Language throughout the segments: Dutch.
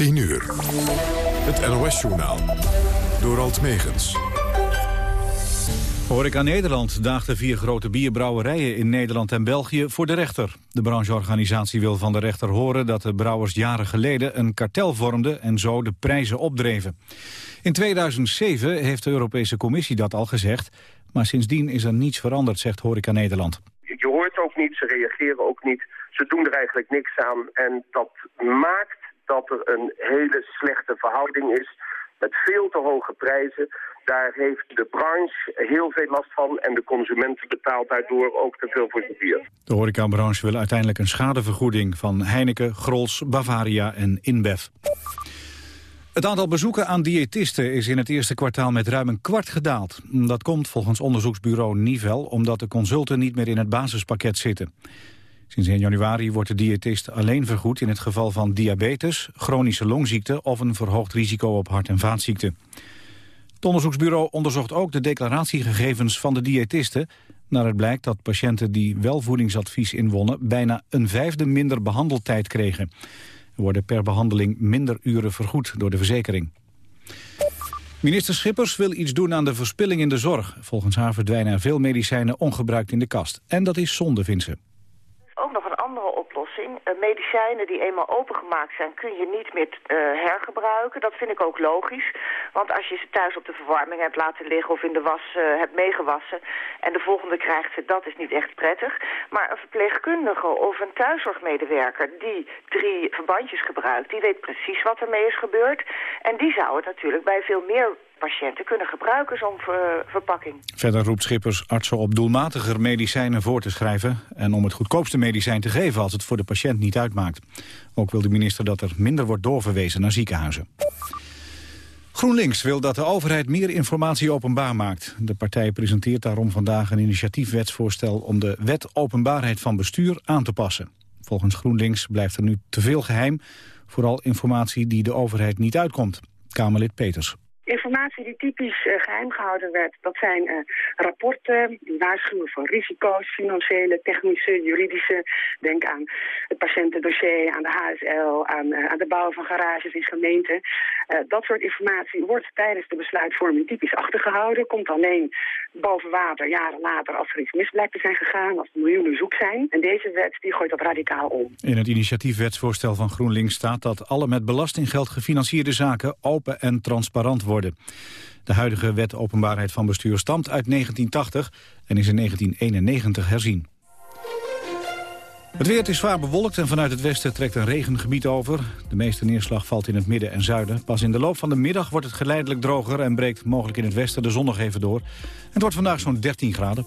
10 uur. Het NOS-journaal. Door Alt Megens. Horeca Nederland daagt vier grote bierbrouwerijen in Nederland en België voor de rechter. De brancheorganisatie wil van de rechter horen dat de brouwers jaren geleden een kartel vormden en zo de prijzen opdreven. In 2007 heeft de Europese Commissie dat al gezegd, maar sindsdien is er niets veranderd, zegt Horeca Nederland. Je hoort ook niet, ze reageren ook niet, ze doen er eigenlijk niks aan en dat maakt dat er een hele slechte verhouding is met veel te hoge prijzen. Daar heeft de branche heel veel last van en de consument betaalt daardoor ook te veel voor zijn bier. De horecabranche wil uiteindelijk een schadevergoeding van Heineken, Grols, Bavaria en InBev. Het aantal bezoeken aan diëtisten is in het eerste kwartaal met ruim een kwart gedaald. Dat komt volgens onderzoeksbureau Nivel omdat de consulten niet meer in het basispakket zitten. Sinds 1 januari wordt de diëtist alleen vergoed in het geval van diabetes, chronische longziekte of een verhoogd risico op hart- en vaatziekten. Het onderzoeksbureau onderzocht ook de declaratiegegevens van de diëtisten. Naar blijkt dat patiënten die wel voedingsadvies inwonnen bijna een vijfde minder behandeltijd kregen. Er worden per behandeling minder uren vergoed door de verzekering. Minister Schippers wil iets doen aan de verspilling in de zorg. Volgens haar verdwijnen er veel medicijnen ongebruikt in de kast. En dat is zonde, vindt ze medicijnen die eenmaal opengemaakt zijn kun je niet meer uh, hergebruiken. Dat vind ik ook logisch. Want als je ze thuis op de verwarming hebt laten liggen of in de was uh, hebt meegewassen... en de volgende krijgt ze, dat is niet echt prettig. Maar een verpleegkundige of een thuiszorgmedewerker die drie verbandjes gebruikt... die weet precies wat ermee is gebeurd. En die zou het natuurlijk bij veel meer patiënten kunnen gebruiken, zo'n verpakking. Verder roept Schippers artsen op doelmatiger medicijnen voor te schrijven... en om het goedkoopste medicijn te geven als het voor de patiënt niet uitmaakt. Ook wil de minister dat er minder wordt doorverwezen naar ziekenhuizen. GroenLinks wil dat de overheid meer informatie openbaar maakt. De partij presenteert daarom vandaag een initiatiefwetsvoorstel... om de wet openbaarheid van bestuur aan te passen. Volgens GroenLinks blijft er nu te veel geheim... vooral informatie die de overheid niet uitkomt. Kamerlid Peters. Informatie die typisch uh, geheim gehouden werd, dat zijn uh, rapporten die waarschuwen voor risico's, financiële, technische, juridische. Denk aan het patiëntendossier, aan de HSL, aan, uh, aan de bouw van garages in gemeenten. dat soort informatie wordt tijdens de besluitvorming typisch achtergehouden. Komt alleen boven water jaren later als er iets mis blijkt te zijn gegaan, als er miljoenen zoek zijn. En deze wet die gooit dat radicaal om. In het initiatiefwetsvoorstel van GroenLinks staat dat alle met belastinggeld gefinancierde zaken open en transparant worden. De huidige wet openbaarheid van bestuur stamt uit 1980 en is in 1991 herzien. Het weer is zwaar bewolkt en vanuit het westen trekt een regengebied over. De meeste neerslag valt in het midden en zuiden. Pas in de loop van de middag wordt het geleidelijk droger... en breekt mogelijk in het westen de zon nog even door. Het wordt vandaag zo'n 13 graden.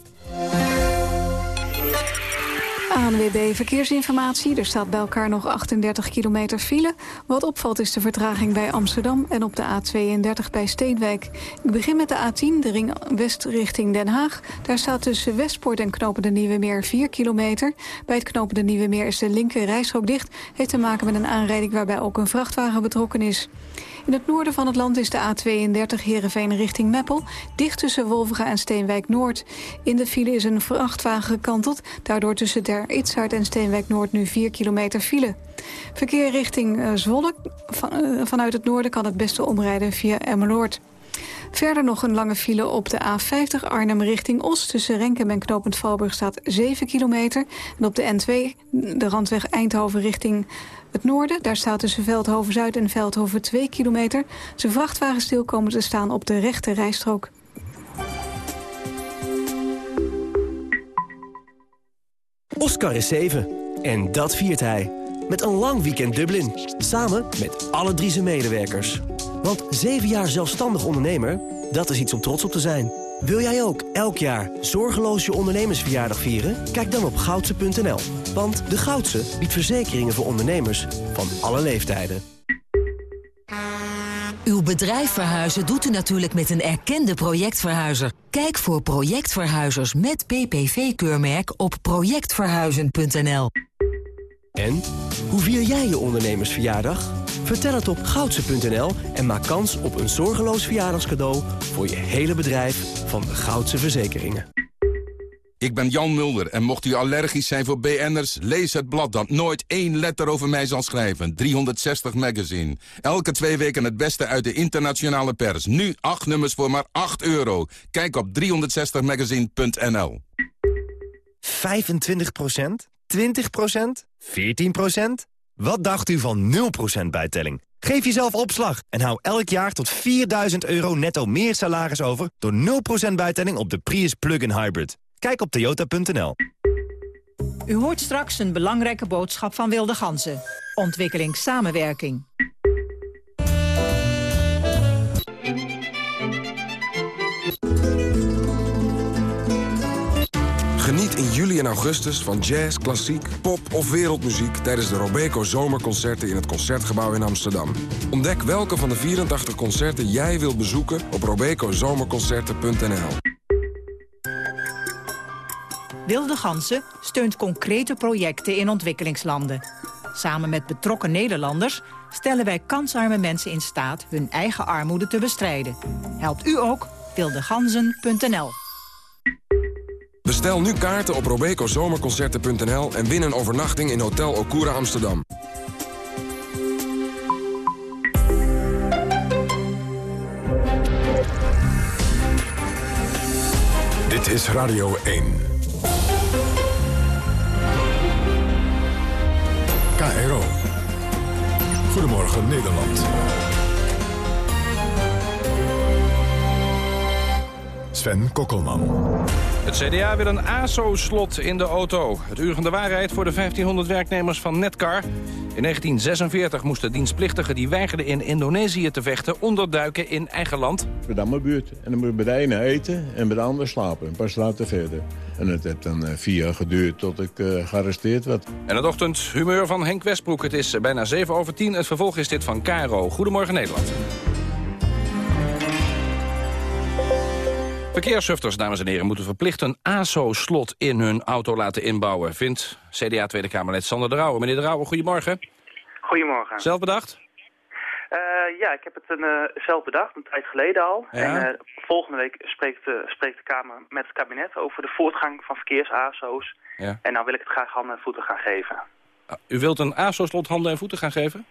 ANWB Verkeersinformatie. Er staat bij elkaar nog 38 kilometer file. Wat opvalt is de vertraging bij Amsterdam en op de A32 bij Steenwijk. Ik begin met de A10, de ring west richting Den Haag. Daar staat tussen Westpoort en Knopen de Nieuwe Meer 4 kilometer. Bij het Knopen de Nieuwe Meer is de linker rijstrook dicht. Heeft te maken met een aanrijding waarbij ook een vrachtwagen betrokken is. In het noorden van het land is de A32 Heerenveen richting Meppel... dicht tussen Wolvega en Steenwijk Noord. In de file is een vrachtwagen gekanteld... daardoor tussen Der Itzhart en Steenwijk Noord nu 4 kilometer file. Verkeer richting uh, Zwolle van, uh, vanuit het noorden kan het beste omrijden via Emmeloord. Verder nog een lange file op de A50 Arnhem richting Os. Tussen Renkem en Knopend Valburg staat 7 kilometer. En op de N2 de randweg Eindhoven richting het noorden. Daar staat tussen Veldhoven-Zuid en Veldhoven 2 kilometer. Zijn vrachtwagen stil komen te staan op de rechte rijstrook. Oscar is 7. En dat viert hij. Met een lang weekend Dublin. Samen met alle drie zijn medewerkers. Want 7 jaar zelfstandig ondernemer, dat is iets om trots op te zijn. Wil jij ook elk jaar zorgeloos je ondernemersverjaardag vieren? Kijk dan op goudse.nl. Want de Goudse biedt verzekeringen voor ondernemers van alle leeftijden. Uw bedrijf verhuizen doet u natuurlijk met een erkende projectverhuizer. Kijk voor projectverhuizers met PPV-keurmerk op projectverhuizen.nl. En, hoe vier jij je ondernemersverjaardag? Vertel het op goudse.nl en maak kans op een zorgeloos verjaardagscadeau... voor je hele bedrijf van de Goudse Verzekeringen. Ik ben Jan Mulder en mocht u allergisch zijn voor BN'ers... lees het blad dat nooit één letter over mij zal schrijven. 360 Magazine. Elke twee weken het beste uit de internationale pers. Nu acht nummers voor maar 8 euro. Kijk op 360magazine.nl 25% 20% 14 Wat dacht u van 0% bijtelling? Geef jezelf opslag en hou elk jaar tot 4000 euro netto meer salaris over... door 0% bijtelling op de Prius Plug-in Hybrid. Kijk op toyota.nl. U hoort straks een belangrijke boodschap van Wilde Ganzen. Ontwikkelingssamenwerking. Geniet in juli en augustus van jazz, klassiek, pop of wereldmuziek... tijdens de Robeco Zomerconcerten in het Concertgebouw in Amsterdam. Ontdek welke van de 84 concerten jij wilt bezoeken op robecozomerconcerten.nl. Wilde Gansen steunt concrete projecten in ontwikkelingslanden. Samen met betrokken Nederlanders stellen wij kansarme mensen in staat... hun eigen armoede te bestrijden. Helpt u ook? wildeganzen.nl Bestel nu kaarten op robecozomerconcerten.nl en win een overnachting in Hotel Okura Amsterdam. Dit is Radio 1. KRO. Goedemorgen Nederland. Sven Kokkelman. Het CDA wil een ASO-slot in de auto. Het uur van de waarheid voor de 1500 werknemers van Netcar. In 1946 moesten dienstplichtigen die weigerden in Indonesië te vechten... onderduiken in eigen land. Bij de buurt. En dan moet je bij de ene eten en bij de ander slapen. Een paar straten verder. En het heeft dan eh, vier jaar geduurd tot ik uh, gearresteerd werd. En het ochtendhumeur van Henk Westbroek. Het is bijna 7 over 10. Het vervolg is dit van Caro. Goedemorgen Nederland. Verkeershufters, dames en heren, moeten verplicht een ASO-slot in hun auto laten inbouwen, vindt CDA Tweede Kamerlid Sander de Rauwe. Meneer de Rauwe, goedemorgen. Goedemorgen. Zelf bedacht? Uh, ja, ik heb het een, uh, zelf bedacht, een tijd geleden al. Ja. En uh, volgende week spreekt, spreekt de Kamer met het kabinet over de voortgang van verkeers-ASO's. Ja. En nou wil ik het graag handen en voeten gaan geven. U wilt een ASO-slot handen en voeten gaan geven?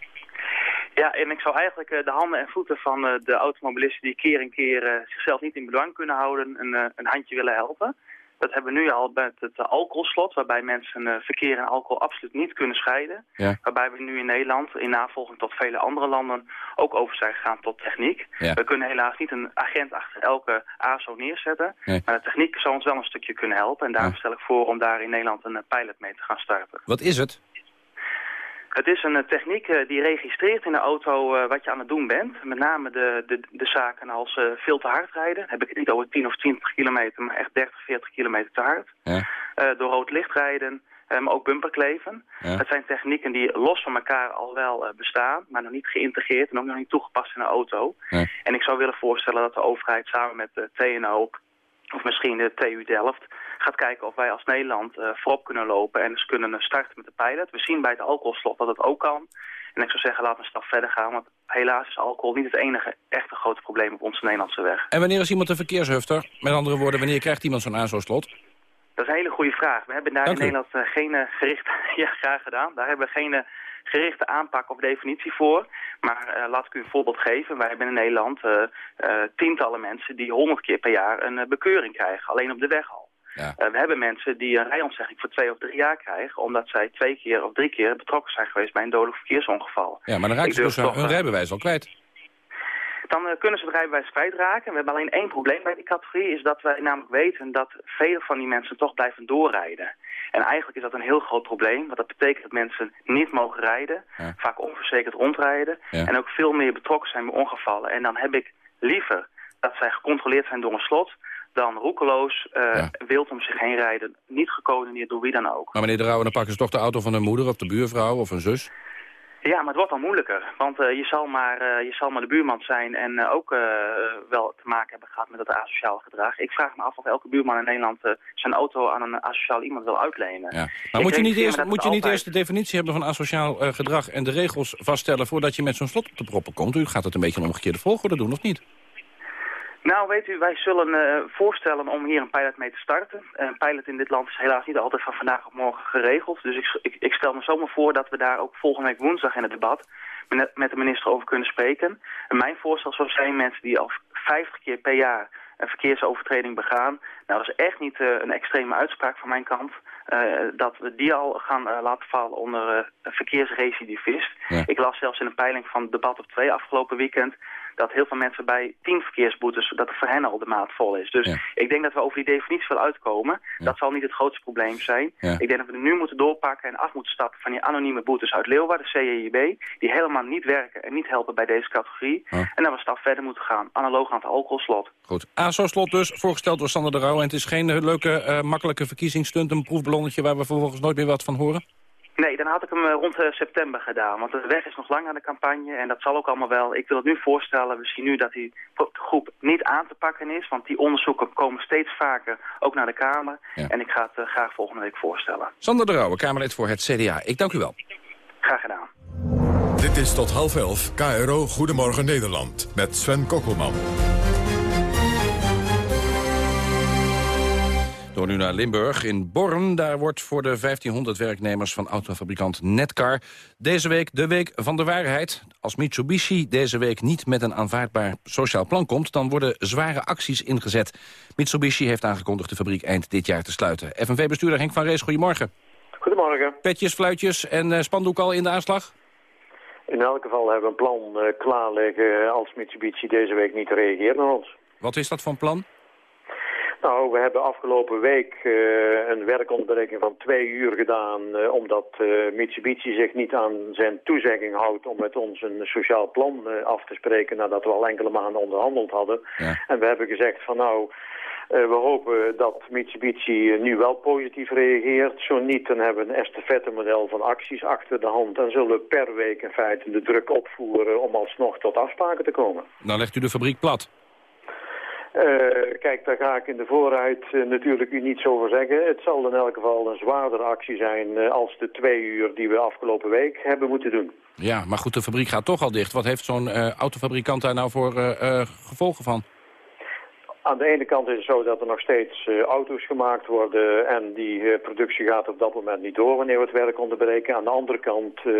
Ja, en ik zou eigenlijk uh, de handen en voeten van uh, de automobilisten die keer en keer uh, zichzelf niet in bedwang kunnen houden, een, een handje willen helpen. Dat hebben we nu al met het alcoholslot, waarbij mensen verkeer en alcohol absoluut niet kunnen scheiden. Ja. Waarbij we nu in Nederland, in navolging tot vele andere landen, ook over zijn gegaan tot techniek. Ja. We kunnen helaas niet een agent achter elke ASO neerzetten, Nee. maar de techniek zou ons wel een stukje kunnen helpen. En daarom stel ik voor om daar in Nederland een pilot mee te gaan starten. Wat is het? Het is een eh, techniek eh, die registreert in de auto eh, wat je aan het doen bent. Met name de, de, de zaken als veel te hard rijden. heb ik het niet over 10 of 20 kilometer, maar echt 30, 40 kilometer te hard. Ja. Door rood licht rijden, maar ook bumperkleven. Ja. Het zijn technieken die los van elkaar al wel bestaan, maar nog niet geïntegreerd en ook nog niet toegepast in een auto. Ja. En ik zou willen voorstellen dat de overheid samen met de TNO of misschien de TU Delft gaat kijken of wij als Nederland eh, voorop kunnen lopen en dus kunnen starten met de pilot. We zien bij het alcoholslot dat het ook kan. En ik zou zeggen, laten we een stap verder gaan, want helaas is alcohol niet het enige echte grote probleem op onze Nederlandse weg. En wanneer is iemand een verkeershufter? Met andere woorden, wanneer krijgt iemand zo'n ASO-slot? Dat is een hele goede vraag. We hebben daar in. Nederland eh, geen eh, gerichte... Ja, graag gedaan. Daar hebben we geen gerichte aanpak of definitie voor. Maar laat ik u een voorbeeld geven. Wij hebben in Nederland tientallen mensen die honderd keer per jaar een bekeuring krijgen. Alleen op de weg al. Ja. We hebben mensen die een rijontzegging voor twee of drie jaar krijgen... omdat zij twee keer of drie keer betrokken zijn geweest bij een dodelijk verkeersongeval. Ja, maar dan Ik ze dus toch, hun eh, rijbewijs al kwijt. dan eh, kunnen ze het rijbewijs kwijtraken. We hebben alleen één probleem bij die categorie, is dat wij namelijk weten dat veel van die mensen toch blijven doorrijden. En eigenlijk is dat een heel groot probleem, want dat betekent dat mensen niet mogen rijden, Ja. vaak onverzekerd rondrijden Ja. en ook veel meer betrokken zijn bij ongevallen. En dan heb ik liever dat zij gecontroleerd zijn door een slot, dan roekeloos eh, Ja. wild om zich heen rijden, niet gecoördineerd door wie dan ook. Maar meneer de Rauwe, dan pakken ze toch de auto van hun moeder of de buurvrouw of een zus? Ja, maar het wordt dan moeilijker. Want eh, je, zal maar, eh, je zal maar de buurman zijn en eh, ook eh, wel te maken hebben gehad met dat asociaal gedrag. Ik vraag me af of elke buurman in Nederland eh, zijn auto aan een asociaal iemand wil uitlenen. Ja. Maar moet je niet eerst, moet je niet eerst de definitie hebben van asociaal eh, gedrag... en de regels vaststellen voordat je met zo'n slot op de proppen komt? U gaat het een beetje in omgekeerde volgorde doen, of niet? Nou, weet u, wij zullen uh, voorstellen om hier een pilot mee te starten. een pilot in dit land is helaas niet altijd van vandaag op morgen geregeld. Dus ik, ik, ik stel me zomaar voor dat we daar ook volgende week woensdag in het debat met de minister over kunnen spreken. En mijn voorstel zou zijn mensen die al 50 keer per jaar een verkeersovertreding begaan. Nou, dat is echt niet uh, een extreme uitspraak van mijn kant. Uh, dat we die al gaan uh, laten vallen onder verkeersrecidivist. Ja. Ik las zelfs in een peiling van debat op 2 afgelopen weekend dat heel veel mensen bij tien verkeersboetes, dat voor hen al de maat vol is. Dus ik denk dat we over die definitie wel uitkomen. Dat zal niet het grootste probleem zijn. Ik denk dat we nu moeten doorpakken en af moeten stappen van die anonieme boetes uit Leeuwarden, CJIB, die helemaal niet werken en niet helpen bij deze categorie. En dat we een stap verder moeten gaan, analoog aan het alcoholslot. Goed, ASO-slot dus, voorgesteld door Sander de Rauw. En het is geen leuke, uh, makkelijke verkiezingsstunt, een proefballonnetje waar we vervolgens nooit meer wat van horen? Nee, dan had ik hem rond september gedaan. Want de weg is nog lang aan de campagne en dat zal ook allemaal wel. Ik wil het nu voorstellen, we zien nu dat die groep niet aan te pakken is. Want die onderzoeken komen steeds vaker ook naar de Kamer. Ja. En ik ga het uh, graag volgende week voorstellen. Sander de Rauwe, Kamerlid voor het CDA. Ik dank u wel. Graag gedaan. Dit is tot half elf KRO Goedemorgen Nederland met Sven Kokkelman. Door nu naar Limburg. In Born, daar wordt voor de 1500 werknemers van autofabrikant Netcar... deze week de Week van de Waarheid. Als Mitsubishi deze week niet met een aanvaardbaar sociaal plan komt... dan worden zware acties ingezet. Mitsubishi heeft aangekondigd de fabriek eind dit jaar te sluiten. FNV-bestuurder Henk van Rees, goedemorgen. Goedemorgen. Petjes, fluitjes en uh, spandoek al in de aanslag? In elk geval hebben we een plan uh, klaar liggen als Mitsubishi deze week niet reageert naar ons. Wat is dat een plan? Nou, we hebben afgelopen week uh, een werkontbreking van twee uur gedaan... Uh, omdat uh, Mitsubishi zich niet aan zijn toezegging houdt om met ons een sociaal plan af te spreken... nadat we al enkele maanden onderhandeld hadden. Ja. En we hebben gezegd van nou... we hopen dat Mitsubishi nu wel positief reageert. Zo niet, dan hebben we een estafette model van acties achter de hand... en zullen we per week in feite de druk opvoeren om alsnog tot afspraken te komen. Nou legt u de fabriek plat. Uh, kijk, daar ga ik in de vooruit uh, natuurlijk u niets over zeggen. Het zal in elk geval een zwaardere actie zijn uh, als de twee uur die we afgelopen week hebben moeten doen. Ja, maar goed, de fabriek gaat toch al dicht. Wat heeft zo'n autofabrikant daar nou voor gevolgen van? Aan de ene kant is het zo dat er nog steeds uh, auto's gemaakt worden en die uh, productie gaat op dat moment niet door wanneer we het werk onderbreken. Aan de andere kant uh,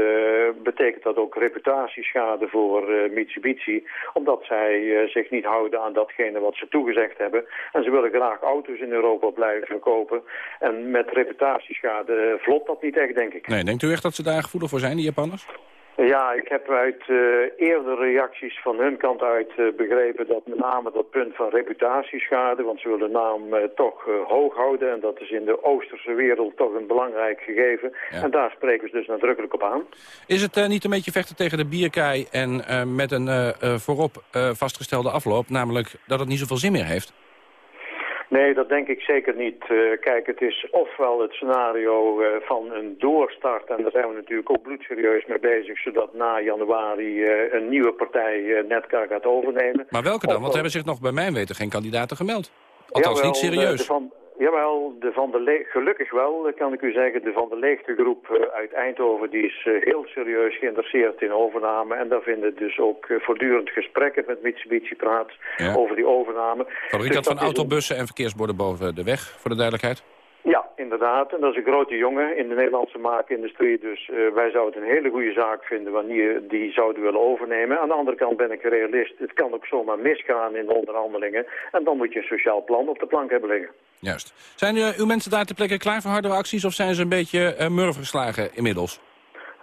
betekent dat ook reputatieschade voor Mitsubishi, omdat zij zich niet houden aan datgene wat ze toegezegd hebben. En ze willen graag auto's in Europa blijven verkopen. En met reputatieschade vlot dat niet echt, denk ik. Nee, denkt u echt dat ze daar gevoelig voor zijn, die Japanners? Ja, ik heb uit uh, eerdere reacties van hun kant uit uh, begrepen dat met name dat punt van reputatieschade, want ze willen de naam uh, toch hoog houden en dat is in de Oosterse wereld toch een belangrijk gegeven. Ja. En daar spreken ze dus nadrukkelijk op aan. Is het niet een beetje vechten tegen de bierkei en met een voorop vastgestelde afloop, namelijk dat het niet zoveel zin meer heeft? Nee, dat denk ik zeker niet. Uh, kijk, het is ofwel het scenario uh, van een doorstart... en daar zijn we natuurlijk ook bloedserieus mee bezig... zodat na januari uh, een nieuwe partij Netcar gaat overnemen. Maar welke dan? Want er hebben zich nog bij mijn weten geen kandidaten gemeld. Althans, niet serieus. De van, Jawel, de van de gelukkig wel, kan ik u zeggen. De Van de Leegtegroep uh, uit Eindhoven die is uh, heel serieus geïnteresseerd in overname. En daar vinden dus ook uh, voortdurend gesprekken met Mitsubishi praat ja. over die overname. Fabrikant dus van autobussen en verkeersborden boven de weg, voor de duidelijkheid? Ja, inderdaad. En dat is een grote jongen in de Nederlandse maakindustrie. Dus uh, wij zouden het een hele goede zaak vinden wanneer die zouden willen overnemen. Aan de andere kant ben ik realist. Het kan ook zomaar misgaan in de onderhandelingen. En dan moet je een sociaal plan op de plank hebben liggen. Juist. Zijn uh, uw mensen daar ter plekke klaar voor hardere acties of zijn ze een beetje uh, murf geslagen inmiddels?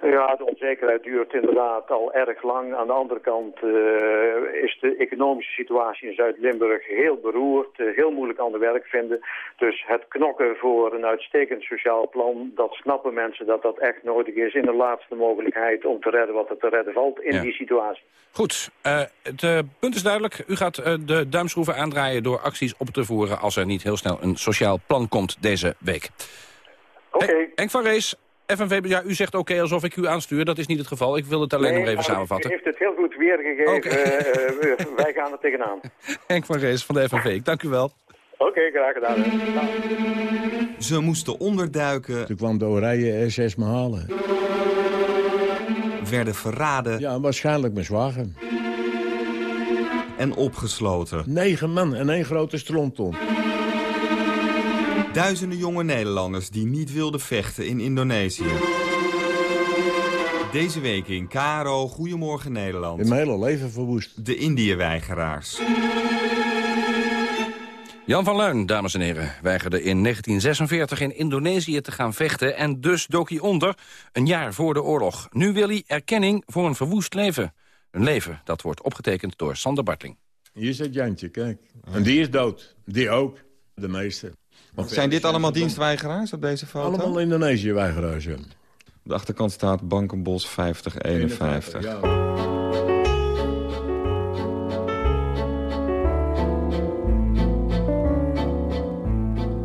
Ja, de onzekerheid duurt inderdaad al erg lang. Aan de andere kant uh, is de economische situatie in Zuid-Limburg heel beroerd, uh, heel moeilijk aan de werk vinden. Dus het knokken voor een uitstekend sociaal plan, dat snappen mensen dat dat echt nodig is in de laatste mogelijkheid om te redden wat er te redden valt in ja. die situatie. Goed, uh, het punt is duidelijk. U gaat de duimschroeven aandraaien door acties op te voeren als er niet heel snel een sociaal plan komt deze week. Oké. Okay. Henk van Rees, FNV, ja, u zegt oké okay, alsof ik u aanstuur. Dat is niet het geval. Ik wil het alleen nee, nog even samenvatten. U heeft het heel goed weergegeven. Okay. uh, wij gaan er tegenaan. Henk van Rees van de FNV, ik dank u wel. Oké, okay, graag gedaan. Ze moesten onderduiken. Toen kwam de Oranje SS me halen. Werden verraden. Ja, waarschijnlijk mijn zwager. en opgesloten. Negen man en één grote stroomton. Duizenden jonge Nederlanders die niet wilden vechten in Indonesië. Deze week in Karo, Goedemorgen Nederland. In mijn hele leven verwoest. De Indië-weigeraars. Jan van Luin, dames en heren, weigerde in 1946 in Indonesië te gaan vechten... en dus dook hij onder, een jaar voor de oorlog. Nu wil hij erkenning voor een verwoest leven. Een leven dat wordt opgetekend door Sander Bartling. Hier zit Jantje, kijk. En die is dood. Die ook. De meeste. Zijn dit allemaal dienstweigeraars op deze foto? Allemaal Indonesië-weigeraars, ja. Op de achterkant staat Bankenbos 5051. Ja.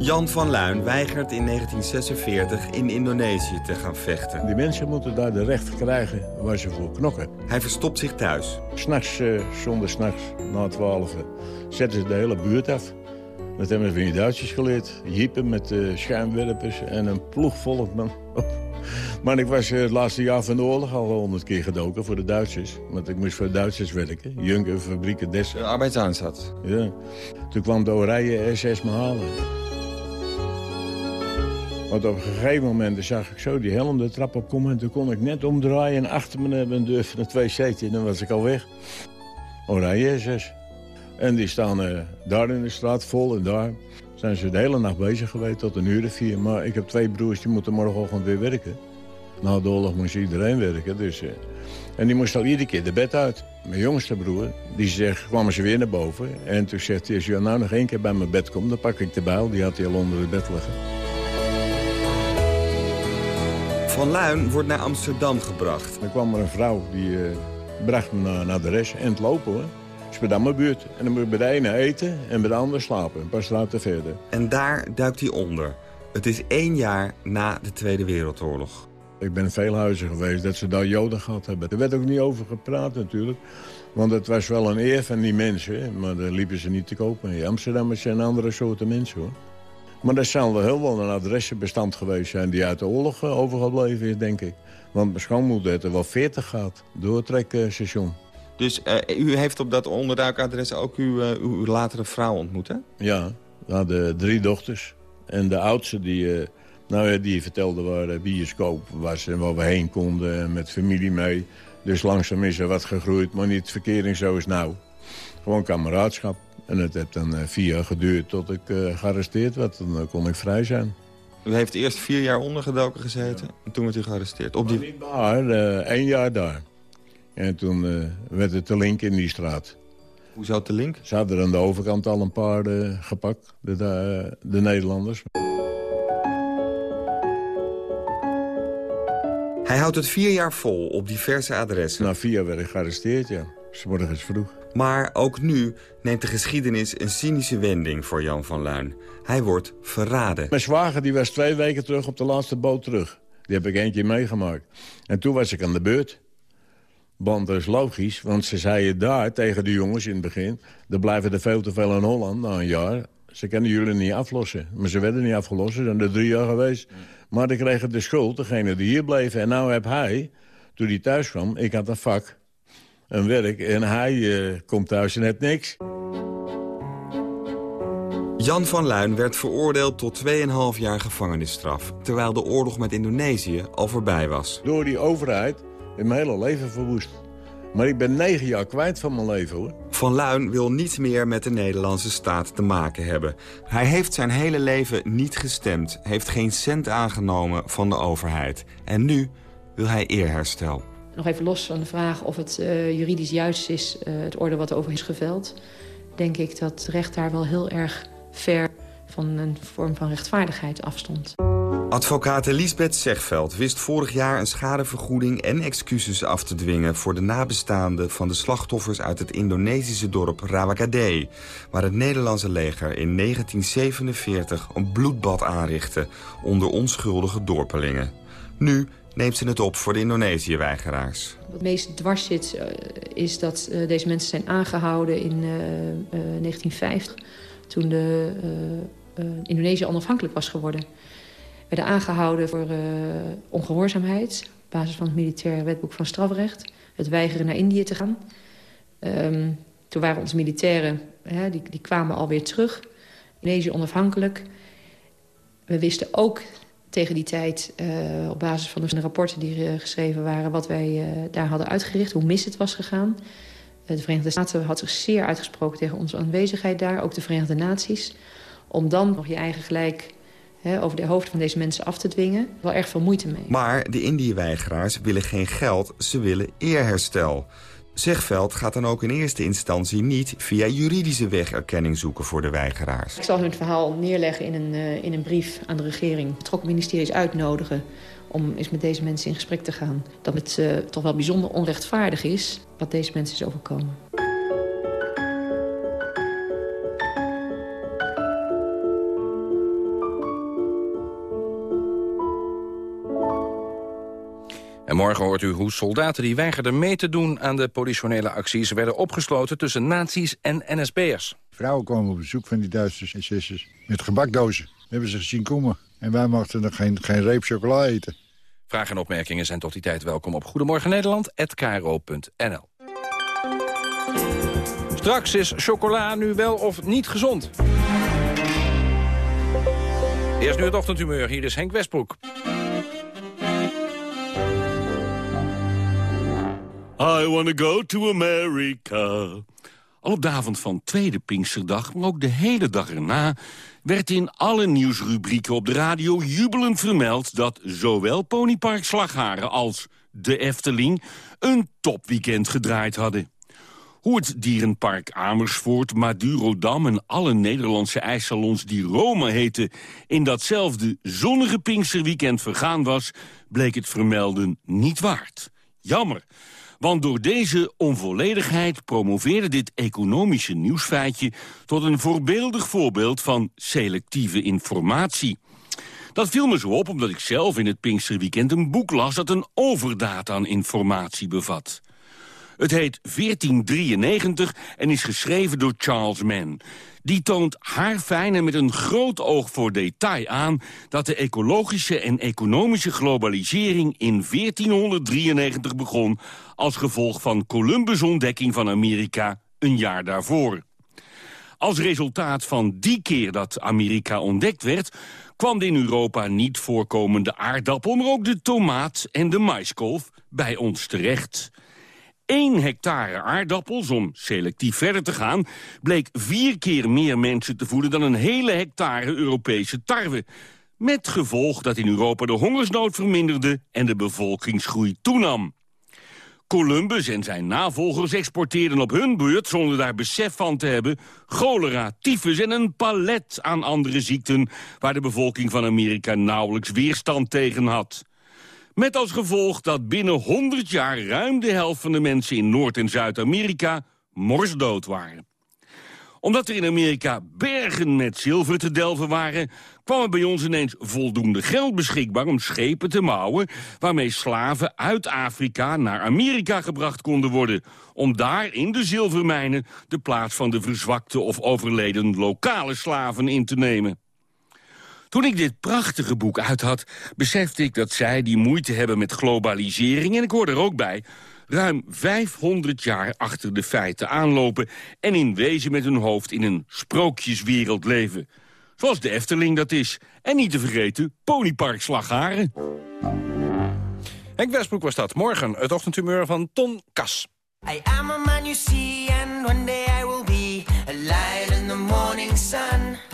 Jan van Luin weigert in 1946 in Indonesië te gaan vechten. Die mensen moeten daar de recht krijgen waar ze voor knokken. Hij verstopt zich thuis. S'nachts, uh, zonder s'nachts, na twaalf, zetten ze de hele buurt af. Dat hebben we van die Duitsers geleerd. Jeepen met uh, schuimwerpers en een ploeg volk. Man. maar ik was uh, het laatste jaar van de oorlog al honderd keer gedoken voor de Duitsers. Want ik moest voor de Duitsers werken. Junker, fabrieken, Dessen. De arbeidsaansat. Ja. Toen kwam de Oranje SS me halen. Want op een gegeven moment zag ik zo die helm de trap op komen... en toen kon ik net omdraaien en achter me hebben een deur van twee zeetje. En dan was ik al weg. Oranje SS. En die staan uh, daar in de straat, vol en daar. Zijn ze de hele nacht bezig geweest, tot een uur of vier. Maar ik heb twee broers, die moeten morgenochtend weer werken. Na de oorlog moest iedereen werken, dus... Uh, en die moest al iedere keer de bed uit. Mijn jongste broer, die zegt, kwamen ze weer naar boven. En toen zegt hij, als je nou nog één keer bij mijn bed komt... dan pak ik de bijl, die had hij al onder het bed liggen. Van Luin wordt naar Amsterdam gebracht. Er kwam er een vrouw, die uh, bracht me naar, naar de rest en het lopen hoor. Dus bij mijn buurt. En dan moet ik bij de ene eten en bij de andere slapen. Een paar straten verder. En daar duikt hij onder. Het is één jaar na de Tweede Wereldoorlog. Ik ben in veel huizen geweest dat ze daar joden gehad hebben. Er werd ook niet over gepraat natuurlijk. Want het was wel een eer van die mensen. Maar daar liepen ze niet te kopen. In Amsterdam zijn andere soorten mensen hoor. Maar er zal heel wel een adressenbestand geweest zijn die uit de oorlog overgebleven is, denk ik. Want mijn schoonmoeder heeft er wel 40 gehad, doortrekstation. Dus uh, u heeft op dat onderduikadres ook uw, uh, uw latere vrouw ontmoet, hè? Ja, we hadden drie dochters. En de oudste, die, uh, nou ja, die vertelde waar de bioscoop was en waar we heen konden met familie mee. Dus langzaam is er wat gegroeid, maar niet verkering zoals nou. Gewoon kameraadschap. En het heeft dan vier jaar geduurd tot ik gearresteerd werd. Dan kon ik vrij zijn. U heeft eerst vier jaar ondergedoken gezeten ja. en toen werd u gearresteerd? Op die... niet daar, één jaar daar. En toen werd het te link in die straat. Hoe zou het te link? Ze hadden er aan de overkant al een paar gepakt, de, de, de Nederlanders. Hij houdt het vier jaar vol op diverse adressen. Na vier jaar werd ik gearresteerd, ja. S morgens vroeg. Maar ook nu neemt de geschiedenis een cynische wending voor Jan van Luin. Hij wordt verraden. Mijn zwager die was twee weken terug op de laatste boot terug. Die heb ik eentje meegemaakt. En toen was ik aan de beurt. Want dat is logisch, want ze zeiden daar tegen de jongens in het begin... er blijven er veel te veel in Holland na een jaar. Ze kunnen jullie niet aflossen. Maar ze werden niet afgelost, ze zijn er drie jaar geweest. Maar die kregen de schuld, degene die hier bleven. En nou heb hij, toen hij thuis kwam, ik had een vak een werk en hij uh, komt thuis en heeft niks. Jan van Luin werd veroordeeld tot 2,5 jaar gevangenisstraf... terwijl de oorlog met Indonesië al voorbij was. Door die overheid is mijn hele leven verwoest. Maar ik ben negen jaar kwijt van mijn leven, hoor. Van Luin wil niets meer met de Nederlandse staat te maken hebben. Hij heeft zijn hele leven niet gestemd, heeft geen cent aangenomen van de overheid. En nu wil hij eerherstel. Nog even los van de vraag of het uh, juridisch juist is, uh, het orde wat over is geveld... denk ik dat het recht daar wel heel erg ver van een vorm van rechtvaardigheid afstond. Advocaat Lisbeth Zegveld wist vorig jaar een schadevergoeding en excuses af te dwingen... voor de nabestaanden van de slachtoffers uit het Indonesische dorp Rawakade... waar het Nederlandse leger in 1947 een bloedbad aanrichtte onder onschuldige dorpelingen. Nu neemt ze het op voor de Indonesië-weigeraars. Wat het meest dwars zit uh, is dat uh, deze mensen zijn aangehouden in uh, 1950... toen de, Indonesië onafhankelijk was geworden. Werden aangehouden voor ongehoorzaamheid... op basis van het militaire wetboek van strafrecht... het weigeren naar Indië te gaan... Um, Toen waren onze militairen, hè, die, die kwamen alweer terug. Indonesië onafhankelijk. We wisten ook tegen die tijd, uh, op basis van de rapporten die uh, geschreven waren... wat wij daar hadden uitgericht, hoe mis het was gegaan. de Verenigde Staten had zich zeer uitgesproken tegen onze aanwezigheid daar. Ook de Verenigde Naties. Om dan nog je eigen gelijk hè, over de hoofden van deze mensen af te dwingen. Wel erg veel moeite mee. Maar de Indië-weigeraars willen geen geld, ze willen eerherstel. Zegveld gaat dan ook in eerste instantie niet via juridische weg erkenning zoeken voor de weigeraars. Ik zal hun verhaal neerleggen in een, uh, in een brief aan de regering. Betrokken ministeries uitnodigen om eens met deze mensen in gesprek te gaan. Dat het uh, toch wel bijzonder onrechtvaardig is wat deze mensen is overkomen. En morgen hoort u hoe soldaten die weigerden mee te doen aan de politionele acties... werden opgesloten tussen nazi's en NSB'ers. Vrouwen kwamen op bezoek van die Duitsers en zusters met gebakdozen. Dat hebben ze gezien komen. En wij mochten nog geen, geen reep chocola eten. Vragen en opmerkingen zijn tot die tijd welkom op Goedemorgen Nederland@kro.nl. Straks is chocola nu wel of niet gezond. Eerst nu het ochtendhumeur. Hier is Henk Westbroek. I wanna go to America. Al op de avond van tweede Pinksterdag, maar ook de hele dag erna... werd in alle nieuwsrubrieken op de radio jubelend vermeld... dat zowel Ponypark Slagharen als de Efteling een topweekend gedraaid hadden. Hoe het dierenpark Amersfoort, Madurodam en alle Nederlandse ijssalons die Rome heten... in datzelfde zonnige Pinksterweekend vergaan was, bleek het vermelden niet waard. Jammer. Want door deze onvolledigheid promoveerde dit economische nieuwsfeitje... tot een voorbeeldig voorbeeld van selectieve informatie. Dat viel me zo op omdat ik zelf in het Pinksterweekend een boek las... dat een overdaad aan informatie bevat. Het heet 1493 en is geschreven door Charles Mann. Die toont haarfijn en met een groot oog voor detail aan... dat de ecologische en economische globalisering in 1493 begon... als gevolg van Columbus' ontdekking van Amerika een jaar daarvoor. Als resultaat van die keer dat Amerika ontdekt werd... kwam de in Europa niet voorkomende aardappel... maar ook de tomaat en de maiskolf bij ons terecht... 1 hectare aardappels, om selectief verder te gaan... bleek vier keer meer mensen te voeden dan een hele hectare Europese tarwe. Met gevolg dat in Europa de hongersnood verminderde en de bevolkingsgroei toenam. Columbus en zijn navolgers exporteerden op hun beurt, zonder daar besef van te hebben, cholera, tyfus en een palet aan andere ziekten, waar de bevolking van Amerika nauwelijks weerstand tegen had. Met als gevolg dat binnen 100 jaar ruim de helft van de mensen in Noord- en Zuid-Amerika morsdood waren. Omdat er in Amerika bergen met zilver te delven waren... kwam er bij ons ineens voldoende geld beschikbaar om schepen te mouwen... waarmee slaven uit Afrika naar Amerika gebracht konden worden... om daar in de zilvermijnen de plaats van de verzwakte of overleden lokale slaven in te nemen. Toen ik dit prachtige boek uit had, besefte ik dat zij die moeite hebben met globalisering... en ik hoor er ook bij, ruim 500 jaar achter de feiten aanlopen... en in wezen met hun hoofd in een sprookjeswereld leven. Zoals de Efteling dat is. En niet te vergeten, Ponypark Slagharen. Henk Westbroek was dat. Morgen het ochtendhumeur van Ton Kas. I am a man you see and one day I will be a light in the morning sun.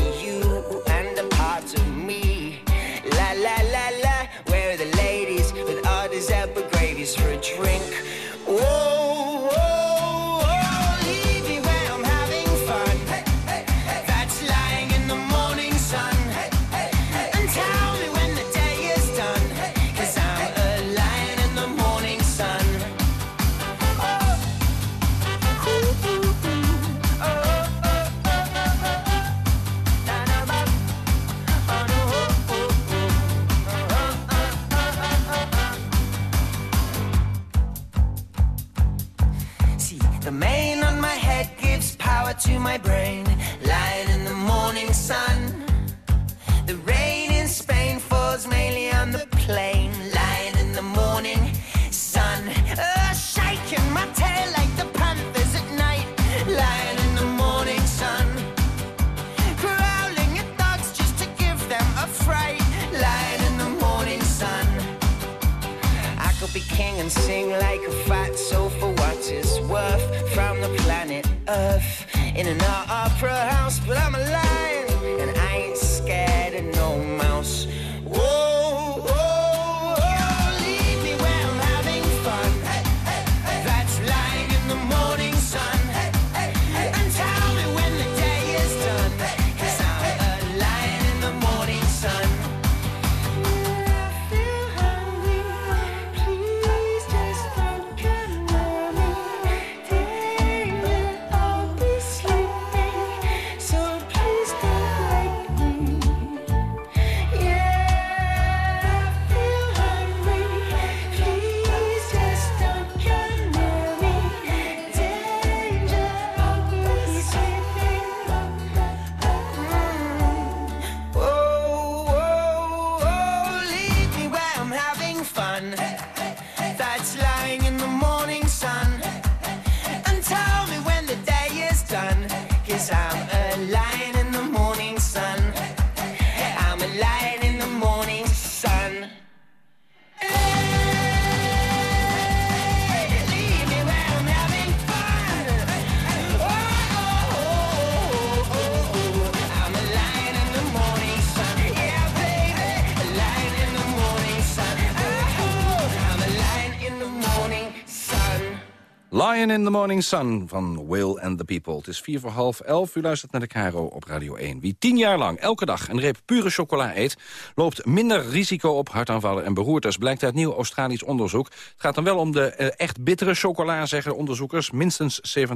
Lion in the Morning Sun van Will and the People. Het is vier voor half elf. U luistert naar de Caro op Radio 1. Wie tien jaar lang elke dag een reep pure chocola eet... loopt minder risico op hartaanvallen en beroertes... blijkt uit nieuw Australisch onderzoek. Het gaat dan wel om de eh, echt bittere chocola, zeggen onderzoekers. Minstens 70%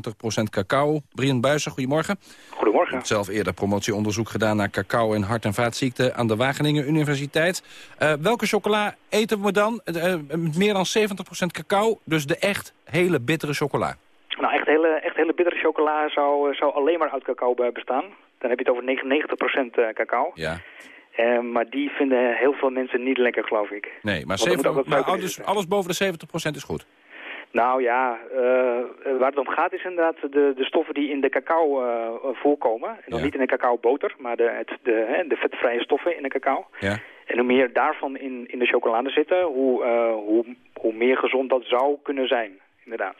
cacao. Brian Buijsen, goedemorgen. Goedemorgen. Zelf eerder promotieonderzoek gedaan naar cacao en hart- en vaatziekten... aan de Wageningen Universiteit. Eh, welke chocola eten we dan? Eh, eh, meer dan 70% cacao, dus de echt hele bittere chocola. Nou, echt hele, echt hele bittere chocola zou, zou alleen maar uit cacao be- bestaan. Dan heb je het over 99% eh, cacao. Ja. Eh, maar die vinden heel veel mensen niet lekker, geloof ik. Nee, maar, Want moet ook 7, wat maar alles, alles boven de 70% is goed. Nou ja, eh, waar het om gaat is inderdaad de, de stoffen die in de cacao eh, voorkomen. En dan Ja. niet in de cacaoboter, maar de, het, de, hè, de vetvrije stoffen in de cacao. Ja. En hoe meer daarvan in, in de chocolade zitten, hoe, eh, hoe, hoe meer gezond dat zou kunnen zijn, inderdaad.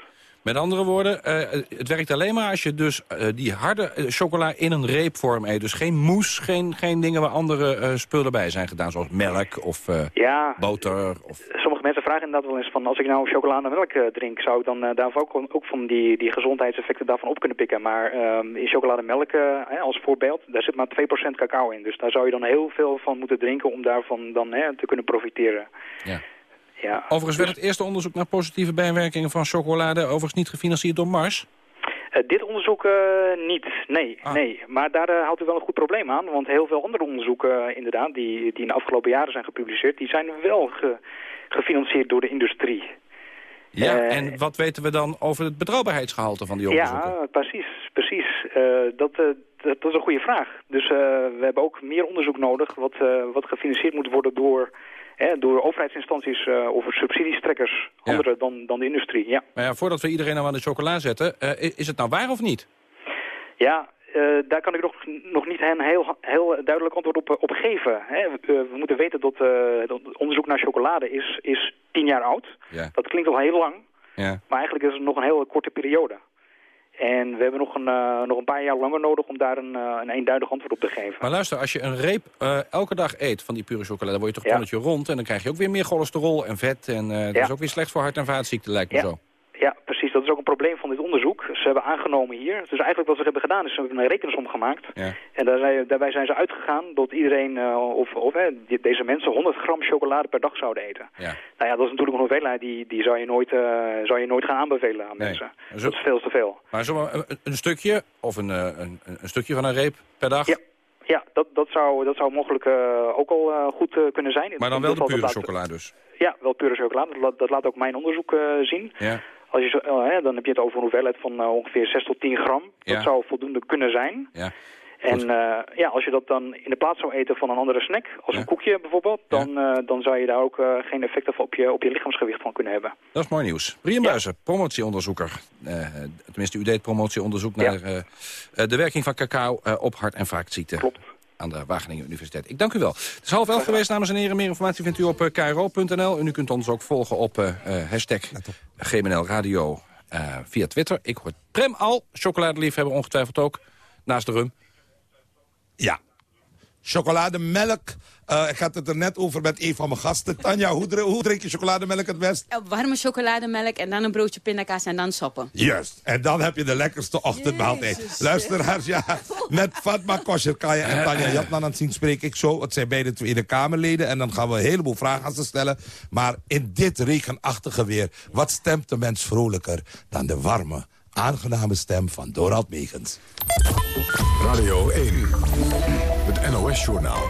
Met andere woorden, eh, het werkt alleen maar als je dus eh, die harde eh, chocola in een reepvorm eet. Dus geen moes, geen, geen dingen waar andere spullen bij zijn gedaan. Zoals melk of Ja, boter. Of... sommige mensen vragen inderdaad wel eens van... als ik nou chocolade en melk drink, zou ik dan daar ook, ook van die, die gezondheidseffecten daarvan op kunnen pikken. Maar ehm, in chocolade en melk, als voorbeeld, daar zit maar 2% cacao in. Dus daar zou je dan heel veel van moeten drinken om daarvan dan te kunnen profiteren. Ja. Ja. Overigens werd het eerste onderzoek naar positieve bijwerkingen van chocolade... overigens niet gefinancierd door Mars. Eh, dit onderzoek eh, niet, nee, nee. Maar daar eh, houdt u wel een goed probleem aan. Want heel veel andere onderzoeken inderdaad, die, die in de afgelopen jaren zijn gepubliceerd... die zijn wel ge- gefinancierd door de industrie. Ja, en wat weten we dan over het betrouwbaarheidsgehalte van die onderzoeken? Ja, precies, precies. Dat, dat, dat is een goede vraag. Dus we hebben ook meer onderzoek nodig wat, wat gefinancierd moet worden door, hè, door overheidsinstanties eh, of subsidiestrekkers, andere dan, dan de industrie. Ja, Maar ja, voordat we iedereen nou aan de chocola zetten... eh, is het nou waar of niet? ja eh, daar kan ik nog, nog niet een heel, heel duidelijk antwoord op, op geven. Hè. We, we moeten weten dat dat onderzoek naar chocolade is, is tien jaar oud. Ja. Dat klinkt al heel lang. Ja. Maar eigenlijk is het nog een hele korte periode. En we hebben nog een, eh, nog een paar jaar langer nodig om daar een, eh, een eenduidig antwoord op te geven. Maar luister, als je een reep eh, elke dag eet van die pure chocolade... dan word je toch een tonnetje rond en dan krijg je ook weer meer cholesterol en vet. En dat Ja. is ook weer slecht voor hart- en vaatziekten, lijkt me Ja. zo. Ja, precies. Dat is ook een probleem van dit onderzoek. Ze hebben aangenomen hier. Dus eigenlijk wat ze hebben gedaan is ze hebben een rekensom gemaakt. Ja. En daar zijn- daarbij zijn ze uitgegaan dat iedereen, eh, of, of hè, die- deze mensen, 100 gram chocolade per dag zouden eten. Ja. Nou ja, dat is natuurlijk een hoeveelheid die, die zou, je nooit, eh, zou je nooit gaan aanbevelen aan Nee. mensen. Zo- Dat is veel te veel. Maar zomaar een, een stukje, of een, eh, een, een stukje van een reep per dag... Ja. Ja, dat, dat, zou, dat zou mogelijk eh, ook al eh, goed eh, kunnen zijn. maar dan wel de pure dat laat- chocola dus. Ja, wel pure chocolade. Dat, laat- dat laat ook mijn onderzoek eh, zien. Ja. Als je zo, eh, hè, dan heb je het over een hoeveelheid van eh, ongeveer 6 tot 10 gram. Dat Ja. zou voldoende kunnen zijn. Ja. En eh, ja, als je dat dan in de plaats zou eten van een andere snack, als een koekje bijvoorbeeld, dan, dan zou je daar ook geen effect op je, op je lichaamsgewicht van kunnen hebben. Dat is mooi nieuws. Brian Buizen, promotieonderzoeker. Tenminste, u deed promotieonderzoek naar de werking van cacao op hart- en vaatziekten. Klopt. Aan de Wageningen Universiteit. Ik dank u wel. Het is half elf geweest, dames en heren. Meer informatie vindt u op uh, kro.nl. En u kunt ons ook volgen op uh, hashtag GMNL Radio via Twitter. Ik hoor Prem al, chocoladeliefhebber ongetwijfeld ook, naast de rum. Ja, chocolademelk. Uh, ik had het er net over met een van mijn gasten. Tanja, hoe, hoe drink je chocolademelk het best? warme chocolademelk en dan een broodje pindakaas en dan soppen. Juist. En dan heb je de lekkerste ochtendmaaltijd. Luister, ja, met Fatma Kosherkaya en Tanja Jatman aan het zien spreek ik zo. Het zijn beide Tweede Kamerleden. En dan gaan we een heleboel vragen aan ze stellen. Maar in dit regenachtige weer, wat stemt de mens vrolijker dan de warme, aangename stem van Dorald Megens? Radio 1. NOS-journaal.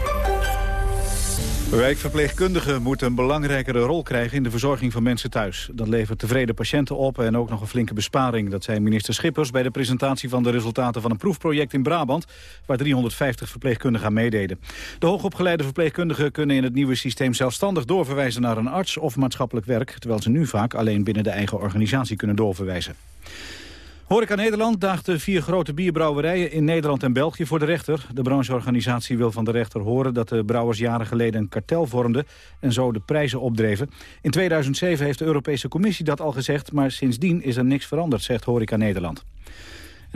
Wijkverpleegkundigen moeten een belangrijkere rol krijgen in de verzorging van mensen thuis. Dat levert tevreden patiënten op en ook nog een flinke besparing. Dat zei minister Schippers bij de presentatie van de resultaten van een proefproject in Brabant, waar 350 verpleegkundigen aan meededen. De hoogopgeleide verpleegkundigen kunnen in het nieuwe systeem zelfstandig doorverwijzen naar een arts of maatschappelijk werk, terwijl ze nu vaak alleen binnen de eigen organisatie kunnen doorverwijzen. Horeca Nederland daagt de vier grote bierbrouwerijen in Nederland en België voor de rechter. De brancheorganisatie wil van de rechter horen dat de brouwers jaren geleden een kartel vormden en zo de prijzen opdreven. In 2007 heeft de Europese Commissie dat al gezegd, maar sindsdien is er niks veranderd, zegt Horeca Nederland.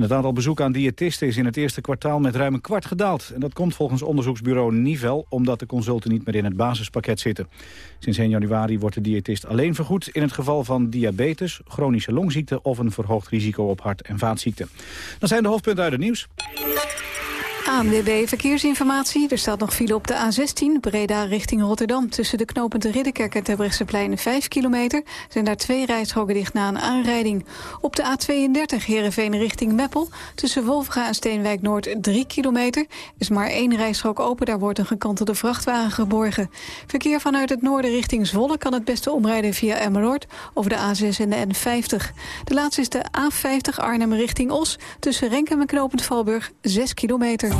Het aantal bezoeken aan diëtisten is in het eerste kwartaal met ruim een kwart gedaald. En dat komt volgens onderzoeksbureau Nivel omdat de consulten niet meer in het basispakket zitten. Sinds 1 januari wordt de diëtist alleen vergoed in het geval van diabetes, chronische longziekte of een verhoogd risico op hart- en vaatziekten. Dat zijn de hoofdpunten uit het nieuws. ANWB Verkeersinformatie. Er staat nog file op de A16, Breda richting Rotterdam. Tussen de knopende Ridderkerk en Terbrechtseplein 5 kilometer... zijn daar twee rijstroken dicht na een aanrijding. Op de A32 Heerenveen richting Meppel... tussen Wolfga en Steenwijk Noord 3 kilometer... is maar één rijstrook open, daar wordt een gekantelde vrachtwagen geborgen. Verkeer vanuit het noorden richting Zwolle... kan het beste omrijden via Emmeloord over de A6 en de N50. De laatste is de A50 Arnhem richting Os... tussen Renkum en Knopend Valburg 6 kilometer.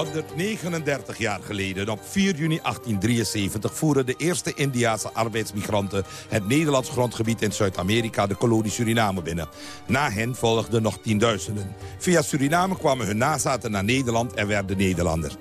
139 jaar geleden, op 4 juni 1873... voeren de eerste Indiase arbeidsmigranten... het Nederlands grondgebied in Zuid-Amerika, de kolonie Suriname, binnen. Na hen volgden nog tienduizenden. Via Suriname kwamen hun nazaten naar Nederland en werden Nederlanders.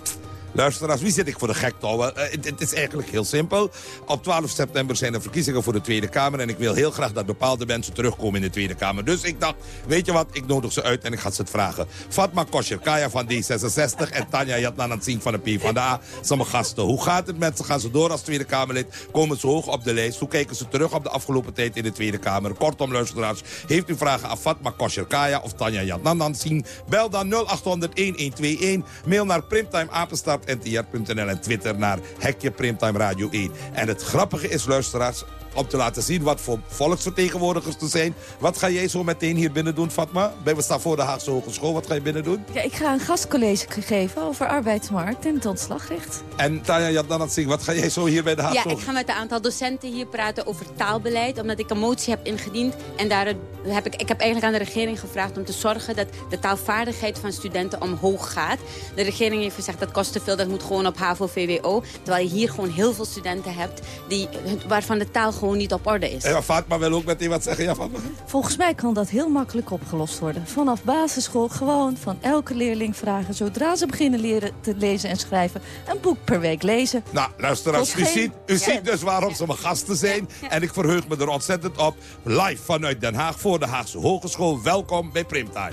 Luisteraars, wie zit ik voor de gek te? Uh, het, is eigenlijk heel simpel. Op 12 september zijn er verkiezingen voor de Tweede Kamer... en ik wil heel graag dat bepaalde mensen terugkomen in de Tweede Kamer. Dus ik dacht, weet je wat, ik nodig ze uit en ik ga ze het vragen. Fatma Kaya van D66 en Tanja Jatnanansing van de PvdA zijn mijn gasten. Hoe gaat het met ze? Gaan ze door als Tweede Kamerlid? Komen ze hoog op de lijst? Hoe kijken ze terug op de afgelopen tijd in de Tweede Kamer? Kortom, luisteraars, heeft u vragen aan Fatma Kaya of Tanja Jatnanansing? Bel dan 0800-1121. Mail naar primtimeapenstaart ntr.nl en Twitter naar Hekje Primtime Radio 1. En het grappige is, luisteraars, om te laten zien wat voor volksvertegenwoordigers te zijn. Wat ga jij zo meteen hier binnen doen, Fatma? We staan voor de Haagse Hogeschool. Wat ga je binnen doen? Ja, ik ga een gastcollege geven over arbeidsmarkt en het ontslagrecht. En Tanja Jadnan Singh, wat ga jij zo hier bij de Haagse Ja, ik ga met een aantal docenten hier praten over taalbeleid. Omdat ik een motie heb ingediend. En daar heb ik, ik heb eigenlijk aan de regering gevraagd om te zorgen... dat de taalvaardigheid van studenten omhoog gaat. De regering heeft gezegd dat kost te veel, dat moet gewoon op HAVO-VWO. Terwijl je hier gewoon heel veel studenten hebt... Die, waarvan de taal gewoon niet op orde is. Ja, Fatma wil ook meteen wat zeggen. Ja, Fatma? Volgens mij kan dat heel makkelijk opgelost worden. Vanaf basisschool gewoon van elke leerling vragen... zodra ze beginnen leren te lezen en schrijven... een boek per week lezen. Nou, luisteraars, u, ziet, u ziet dus waarom ze mijn gasten zijn. En ik verheug me er ontzettend op. Live vanuit Den Haag voor de Haagse Hogeschool. Welkom bij Primtime.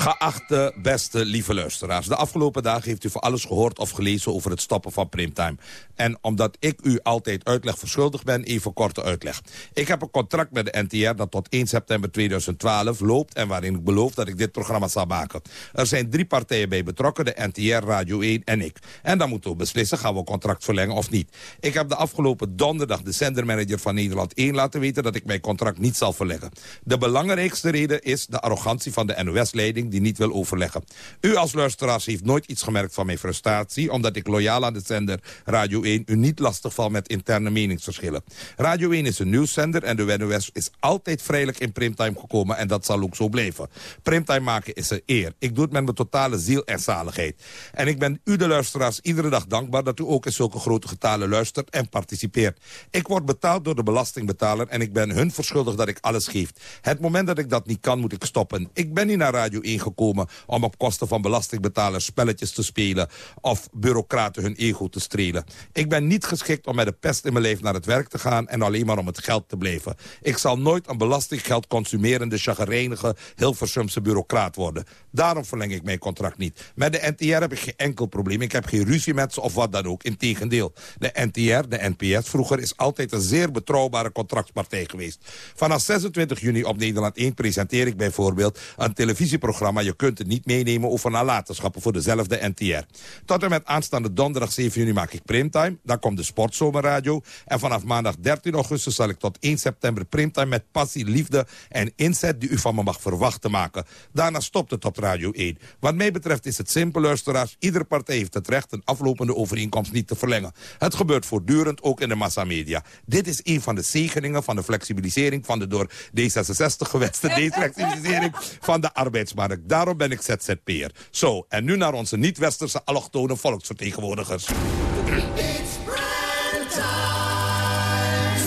Geachte, beste, lieve luisteraars. De afgelopen dagen heeft u voor alles gehoord of gelezen over het stoppen van Primtime. En omdat ik u altijd uitleg verschuldigd ben, even korte uitleg. Ik heb een contract met de NTR dat tot 1 september 2012 loopt... en waarin ik beloof dat ik dit programma zal maken. Er zijn drie partijen bij betrokken, de NTR, Radio 1 en ik. En dan moeten we beslissen, gaan we contract verlengen of niet. Ik heb de afgelopen donderdag de zendermanager van Nederland 1 laten weten... dat ik mijn contract niet zal verleggen. De belangrijkste reden is de arrogantie van de NOS-leiding die niet wil overleggen. U als luisteraars heeft nooit iets gemerkt van mijn frustratie... omdat ik loyaal aan de zender Radio 1 u niet lastig val met interne meningsverschillen. Radio 1 is een nieuwszender en de NOS is altijd vrijelijk in primetime gekomen... en dat zal ook zo blijven. Primetime maken is een eer. Ik doe het met mijn totale ziel en zaligheid. En ik ben u de luisteraars iedere dag dankbaar... dat u ook in zulke grote getalen luistert en participeert. Ik word betaald door de belastingbetaler... en ik ben hun verschuldigd dat ik alles geef. Het moment dat ik dat niet kan, moet ik stoppen. Ik ben niet naar Radio 1 gekomen om op kosten van belastingbetalers spelletjes te spelen... of bureaucraten hun ego te strelen. Ik ben niet geschikt om met de pest in mijn leven naar het werk te gaan... en alleen maar om het geld te blijven. Ik zal nooit een belastinggeld consumerende, chagrijnige... Hilversumse bureaucraat worden. Daarom verleng ik mijn contract niet. Met de NTR heb ik geen enkel probleem. Ik heb geen ruzie met ze of wat dan ook. Integendeel. De NTR, de NPS, vroeger is altijd een zeer betrouwbare contractpartij geweest. Vanaf 26 juni op Nederland 1 presenteer ik bijvoorbeeld een televisieprogramma... Je kunt het niet meenemen over nalatenschappen voor dezelfde NTR. Tot en met aanstaande donderdag 7 juni maak ik primetime. Dan komt de Sportzomerradio. En vanaf maandag 13 augustus zal ik tot 1 september primetime... met passie, liefde en inzet die u van me mag verwachten maken. Daarna stopt het op Radio 1. Wat mij betreft is het simpel, luisteraars. Iedere partij heeft het recht een aflopende overeenkomst niet te verlengen. Het gebeurt voortdurend, ook in de massamedia. Dit is een van de zegeningen van de flexibilisering... van de door D66 gewenste deflexibilisering van de arbeidsmarkt. Daarom ben ik ZZP'er. Zo, en nu naar onze niet-westerse allochtone volksvertegenwoordigers.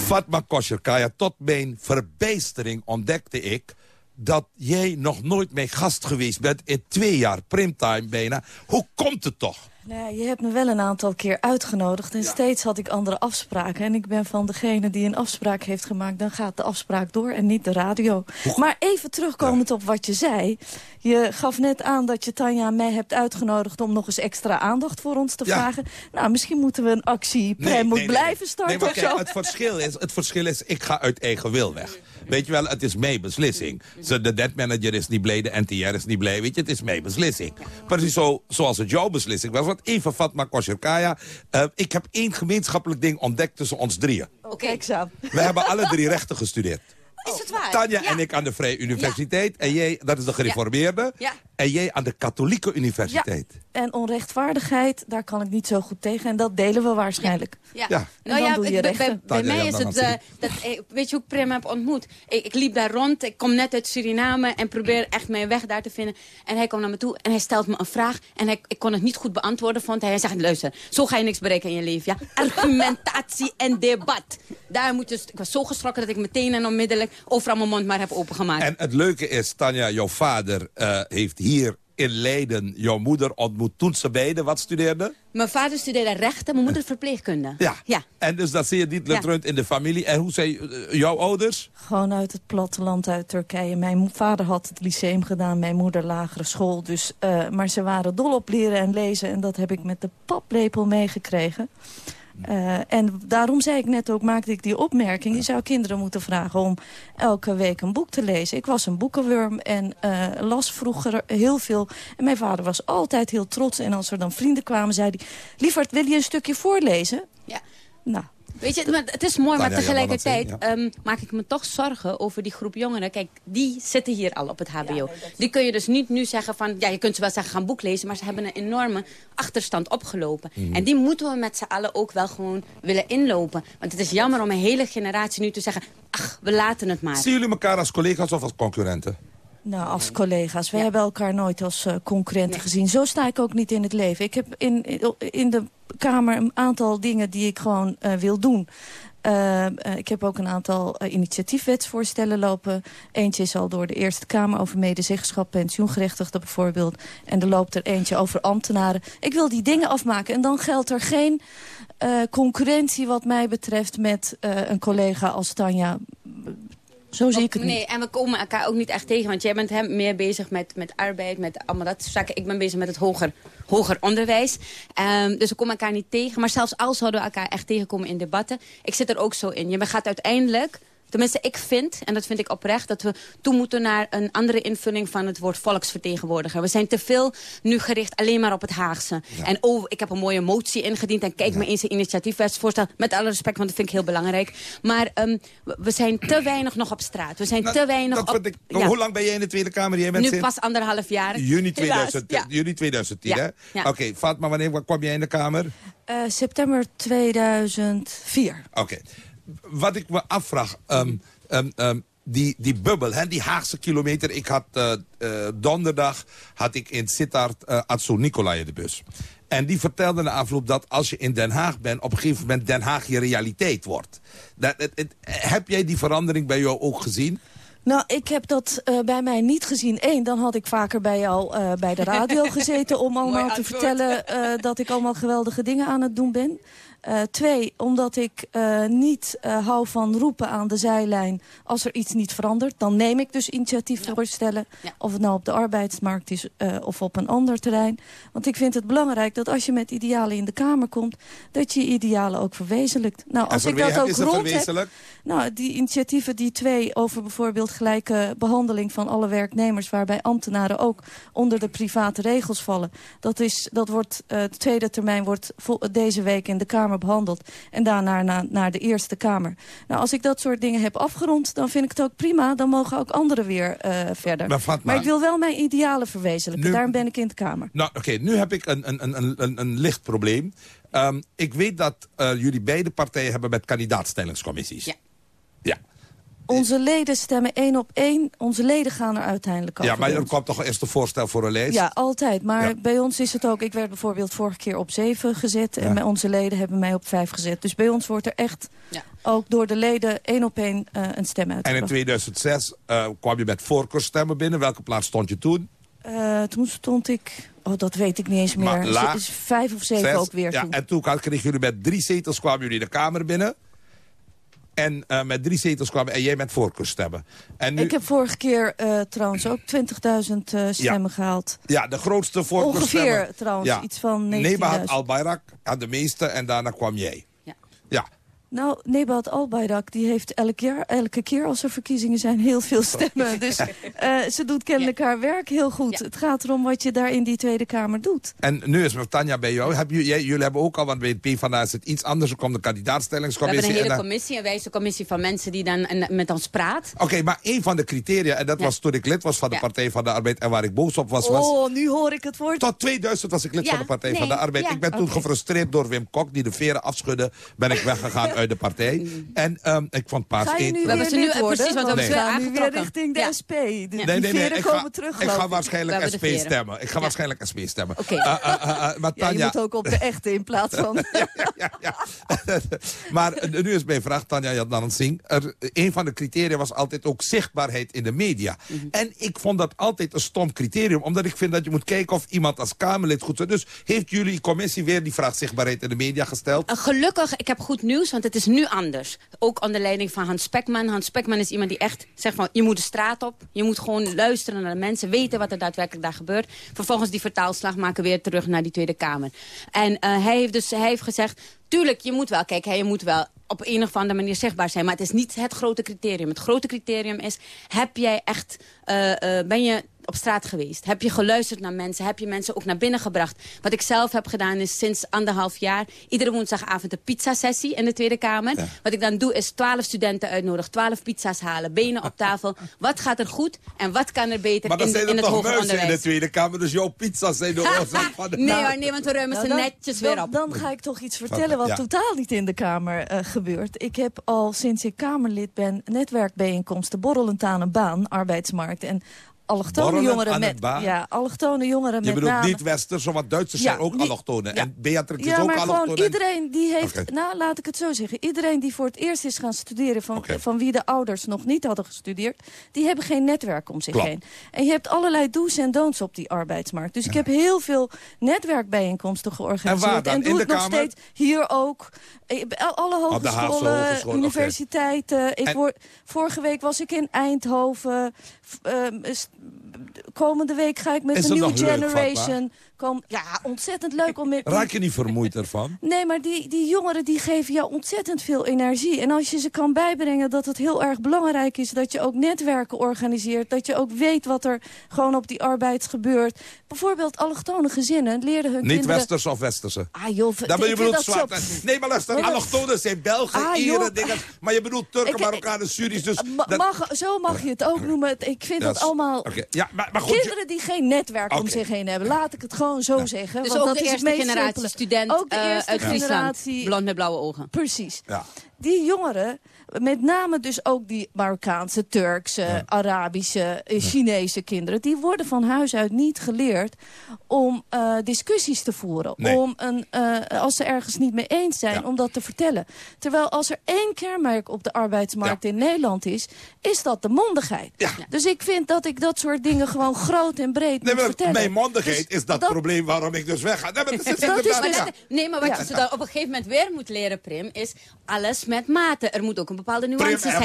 Fatma Kosherkaya, tot mijn verbijstering ontdekte ik dat jij nog nooit mijn gast geweest bent in twee jaar primetime bijna. Hoe komt het toch? Nou je hebt me wel een aantal keer uitgenodigd en steeds had ik andere afspraken. En ik ben van degene die een afspraak heeft gemaakt, dan gaat de afspraak door en niet de radio. Maar even terugkomend op wat je zei. Je gaf net aan dat je Tanja mij hebt uitgenodigd om nog eens extra aandacht voor ons te vragen. Nou, misschien moeten we een actie nee, moet blijven starten nee, maar kijk, het, verschil is, het verschil is, ik ga uit eigen wil weg. Weet je wel, het is mijn beslissing. De dead manager is niet blij, de NTR is niet blij. Weet je, het is mijn beslissing. Precies zo, zoals het jouw beslissing was. Want even Fatma Kosherkaya. Uh, ik heb één gemeenschappelijk ding ontdekt tussen ons drieën. Oké, okay. zo. We hebben alle drie rechten gestudeerd. Is het waar? Tanja ja. en ik aan de Vrije Universiteit. Ja. En jij, dat is de gereformeerde. Ja. En jij aan de Katholieke Universiteit. En onrechtvaardigheid, daar kan ik niet zo goed tegen. En dat delen we waarschijnlijk. Ja. ja. Nou ja, bij, bij, bij mij is het... Uh, dat, weet je hoe ik Prem heb ontmoet? Ik, ik, liep daar rond, ik kom net uit Suriname... en probeer echt mijn weg daar te vinden. En hij komt naar me toe en hij stelt me een vraag... en hij, ik kon het niet goed beantwoorden, vond hij. Hij zegt, luister, zo ga je niks bereiken in je leven. Ja? Argumentatie en debat. Daar moet je, ik was zo geschrokken dat ik meteen en onmiddellijk... overal mijn mond maar heb opengemaakt. En het leuke is, Tanja, jouw vader uh, heeft hier in Leiden jouw moeder ontmoet toen ze beiden wat studeerden? Mijn vader studeerde rechten, mijn moeder verpleegkunde. Ja. ja. En dus dat zie je niet lutrund ja. in de familie. En hoe zijn uh, jouw ouders? Gewoon uit het platteland uit Turkije. Mijn vader had het lyceum gedaan, mijn moeder lagere school. Dus, uh, maar ze waren dol op leren en lezen. En dat heb ik met de paplepel meegekregen. Uh, en daarom zei ik net ook, maakte ik die opmerking... je zou kinderen moeten vragen om elke week een boek te lezen. Ik was een boekenworm en uh, las vroeger heel veel. En mijn vader was altijd heel trots. En als er dan vrienden kwamen, zei hij... Lieverd, wil je een stukje voorlezen? Ja. Nou, Weet je, maar het is mooi, maar tegelijkertijd ja. um, maak ik me toch zorgen over die groep jongeren. Kijk, die zitten hier al op het hbo. Ja, die kun je dus niet nu zeggen van... ja, je kunt ze wel zeggen gaan boek lezen... maar ze hebben een enorme achterstand opgelopen. Mm. En die moeten we met z'n allen ook wel gewoon willen inlopen. Want het is jammer om een hele generatie nu te zeggen... ach, we laten het maar. Zien jullie elkaar als collega's of als concurrenten? Nou, als collega's. We ja. hebben elkaar nooit als uh, concurrenten nee. gezien. Zo sta ik ook niet in het leven. Ik heb in, in de Kamer een aantal dingen die ik gewoon uh, wil doen. Uh, ik heb ook een aantal initiatiefwetsvoorstellen lopen. Eentje is al door de Eerste Kamer over medezeggenschap pensioengerechtigden bijvoorbeeld. En er loopt er eentje over ambtenaren. Ik wil die dingen afmaken. En dan geldt er geen concurrentie wat mij betreft met een collega als Tanja zo zie ik het nee, niet. en we komen elkaar ook niet echt tegen. Want jij bent hem meer bezig met, met arbeid, met allemaal dat soort zaken. Ik ben bezig met het hoger, hoger onderwijs. Um, dus we komen elkaar niet tegen. Maar zelfs al zouden we elkaar echt tegenkomen in debatten. Ik zit er ook zo in. Je gaat uiteindelijk tenminste ik vind, en dat vind ik oprecht... dat we toe moeten naar een andere invulling van het woord volksvertegenwoordiger. We zijn te veel nu gericht alleen maar op het Haagse. En oh, ik heb een mooie motie ingediend... en kijk me eens een initiatiefwetsvoorstel. Met alle respect, want dat vind ik heel belangrijk. Maar um, we, zijn te weinig nog op straat. We zijn Nou, te weinig dat op... Hoe lang ben jij in de Tweede Kamer? Jij bent Nu pas anderhalf jaar. Juni, Helaas, 2000, ja. juni 2010, Ja, hè? ja. Oké, Fatma, wanneer kwam jij in de Kamer? Eh, september 2004. Oké. Wat ik me afvraag, ehm, ehm, ehm, die, die bubbel, hè, die Haagse kilometer. Ik had eh, eh, donderdag had ik in Sittard uh, Atso Nicolai in de bus. En die vertelde na afloop dat als je in Den Haag bent... op een gegeven moment Den Haag je realiteit wordt. Dat, het, het- heb jij die verandering bij jou ook gezien? Nou, ik heb dat bij mij niet gezien. Eén, dan had ik vaker bij jou bij de radio gezeten... om allemaal te vertellen dat ik allemaal geweldige dingen aan het doen ben. Eh, twee, omdat ik eh, niet eh, hou van roepen aan de zijlijn... als er iets niet verandert. Dan neem ik dus initiatief voorstellen. Of het nou op de arbeidsmarkt is eh, of op een ander terrein. Want ik vind het belangrijk dat als je met idealen in de Kamer komt... dat je je idealen ook verwezenlijkt. Nou, als ik dat ook is het rond heb... Nou, die initiatieven, die twee over bijvoorbeeld gelijke behandeling van alle werknemers... waarbij ambtenaren ook onder de private regels vallen. Dat, is, dat wordt, eh, de tweede termijn wordt deze week in de Kamer behandeld. En daarna naar, naar de Eerste Kamer. Nou, als ik dat soort dingen heb afgerond, dan vind ik het ook prima. Dan mogen ook anderen weer eh, verder. Maar Fatma- maar ik wil wel mijn idealen verwezenlijken. Nu- Daarom ben ik in de Kamer. Nou, oké, nu heb ik een, een, een, een, een licht probleem. Ehm, ik weet dat eh, jullie beide partijen hebben met kandidaatstellingscommissies. Ja. Ja, Onze leden stemmen één op één. Onze leden gaan er uiteindelijk over. ja maar er kwam toch eerst een voorstel voor een lijst? Ja, altijd. Maar Ja. bij ons is het ook... Ik werd bijvoorbeeld vorige keer op zeven gezet... en bij onze leden hebben mij op vijf gezet. Dus bij ons wordt er echt ook door de leden één op één eh, een stem En in uitgebracht. 2006 eh, kwam je met voorkeurstemmen binnen. Welke plaats stond je toen? Eh, toen stond ik... Oh, dat weet ik niet eens meer. Maar laag. Z- is vijf of zeven Zes. ook weer ja, toen. En toen kregen jullie met drie zetels kwamen jullie de Kamer binnen. En eh, met drie zetels kwamen en jij met voorkeurstemmen. En nu, Ik heb vorige keer eh, trouwens ook 20.000 eh, stemmen gehaald. Ja, de grootste voorkeurstemmen. Ongeveer trouwens, iets van 19.000. Nebahat al-Bayrak had de meeste en daarna kwam jij. Nou, Nebat Albayrak die heeft elk jaar, elke keer als er verkiezingen zijn heel veel stemmen. Dus eh, ze doet kennelijk haar werk heel goed. Het gaat erom wat je daar in die Tweede Kamer doet. En nu is Tanja bij jou. Heb je, jij, jullie hebben ook al, want bij het PvdA is het iets anders. Er komt de We hebben kandidaatstellingscommissie. een hele en dan- commissie, een wijze commissie van mensen die dan en, met ons praat. Oké, maar een van de criteria, en dat was toen ik lid was van de Partij van de Arbeid... en waar ik boos op was, was... Oh, nu hoor ik het woord. Tot 2000 was ik lid Ja, van de Partij nee, van de Arbeid. ja, ik ben toen gefrustreerd door Wim Kok, die de veren afschudde. Ben ik weggegaan uit de partij. En ehm, ik vond Paas Ga je 1... nu We hebben weer ze nu precies, want we weer richting de Ja. SP. De, Nee, nee, Ik komen ga, terug, ik ga waarschijnlijk SP stemmen. Ik ga waarschijnlijk SP stemmen. Oké. Eh, eh, eh, maar Ja, je Tanja, moet ook op de echte in plaats van... maar eh, nu is mijn vraag, Tanja Jadnan Singh. Er, een van de criteria was altijd ook zichtbaarheid in de media. Mhm. En ik vond dat altijd een stom criterium. Omdat ik vind dat je moet kijken of iemand als Kamerlid goed is. Dus heeft jullie commissie weer die vraag zichtbaarheid in de media gesteld? Uh, gelukkig, ik heb goed nieuws, want het is nu anders. Ook onder leiding van Hans Spekman. Hans Spekman is iemand die echt zegt van... je moet de straat op, je moet gewoon luisteren naar de mensen... weten wat er daadwerkelijk daar gebeurt. Vervolgens die vertaalslag maken weer terug naar die Tweede Kamer. En uh, hij heeft dus hij heeft gezegd... tuurlijk, je moet wel kijken, je moet wel op een of andere manier zichtbaar zijn. Maar het is niet het grote criterium. Het grote criterium is, heb jij echt... Uh, uh, ben je op straat geweest? Heb je geluisterd naar mensen? Heb je mensen ook naar binnen gebracht? Wat ik zelf heb gedaan is sinds anderhalf jaar... iedere woensdagavond een pizzasessie in de Tweede Kamer. Ja. Wat ik dan doe is twaalf studenten uitnodigen, twaalf pizza's halen, benen op tafel. wat gaat er goed en wat kan er beter maar dan in, zijn er in het toch hoger onderwijs? in de Tweede Kamer, dus jouw pizza's zijn de oorzaak van de... nee hoor, nee, want we ruimen ze Nou, dan- netjes dan, weer op. Dan ga ik toch iets vertellen wat Ja. totaal niet in de Kamer eh, gebeurt. Ik heb al sinds ik Kamerlid ben netwerkbijeenkomsten borrelend aan een baan, arbeidsmarkt en allochtone jongeren met ja, allochtone jongeren Je met bedoelt name. niet Westers, want Duitsers Ja, zijn ook allochtonen. ja. En Beatrix Ja, is ook maar gewoon allochtoon. en- iedereen die heeft... Nou, laat ik het zo zeggen. Iedereen die voor het eerst is gaan studeren... van, van wie de ouders nog niet hadden gestudeerd... die hebben geen netwerk om zich heen. En je hebt allerlei do's en don'ts op die arbeidsmarkt. Dus ik heb heel veel netwerkbijeenkomsten georganiseerd. En waar dan? doe In het de nog Kamer? steeds hier ook. Eh, Alle hogescholen, Hogeschool, universiteiten. Ik word, vorige week was ik in Eindhoven. Ehm, komende week ga ik met de dat nieuwe generation... Kom, ja, ontzettend leuk om met... Raak je niet vermoeid ervan? Nee, maar die, die jongeren die geven jou ontzettend veel energie. En als je ze kan bijbrengen dat het heel erg belangrijk is... dat je ook netwerken organiseert. Dat je ook weet wat er gewoon op die arbeid gebeurt. Bijvoorbeeld allochtone gezinnen leerden hun Niet kinderen... westers of westerse? Ah joh, Dan ben je dat zwart. zo- Nee, maar luister, Nee, allochtonen zijn Belgen, Ah, Ieren, dingen. Maar je bedoelt Turken, Marokkanen, Syriërs. Dus Ma- dat- mag, zo mag je het ook noemen. Ik vind Ja, dat allemaal... Oké, Ja, maar, maar goed, Kinderen die geen netwerk om zich heen hebben. Laat ik het gewoon zo zeggen. Dus want ook dat de is eerste het meest generatie student Ook de eh, eerste uit Friesland. Blond met blauwe ogen. Precies. Ja. Die jongeren, met name dus ook die Marokkaanse, Turkse, Arabische, eh, Chinese kinderen... die worden van huis uit niet geleerd om eh, discussies te voeren. Nee. Om een, eh, als ze ergens niet mee eens zijn, om dat te vertellen. Terwijl als er één kenmerk op de arbeidsmarkt in Nederland is... is dat de mondigheid. Dus ik vind dat ik dat soort dingen gewoon groot en breed Nee, moet vertellen. mijn mondigheid Dus is dat, probleem waarom ik dus wegga. Nee, maar dat is Maar inderdaad- dat- ja. nee, maar wat Ja. je ze dan op een gegeven moment weer moet leren, Prim, is alles met mate. Er moet ook een bepaalde nuance zijn.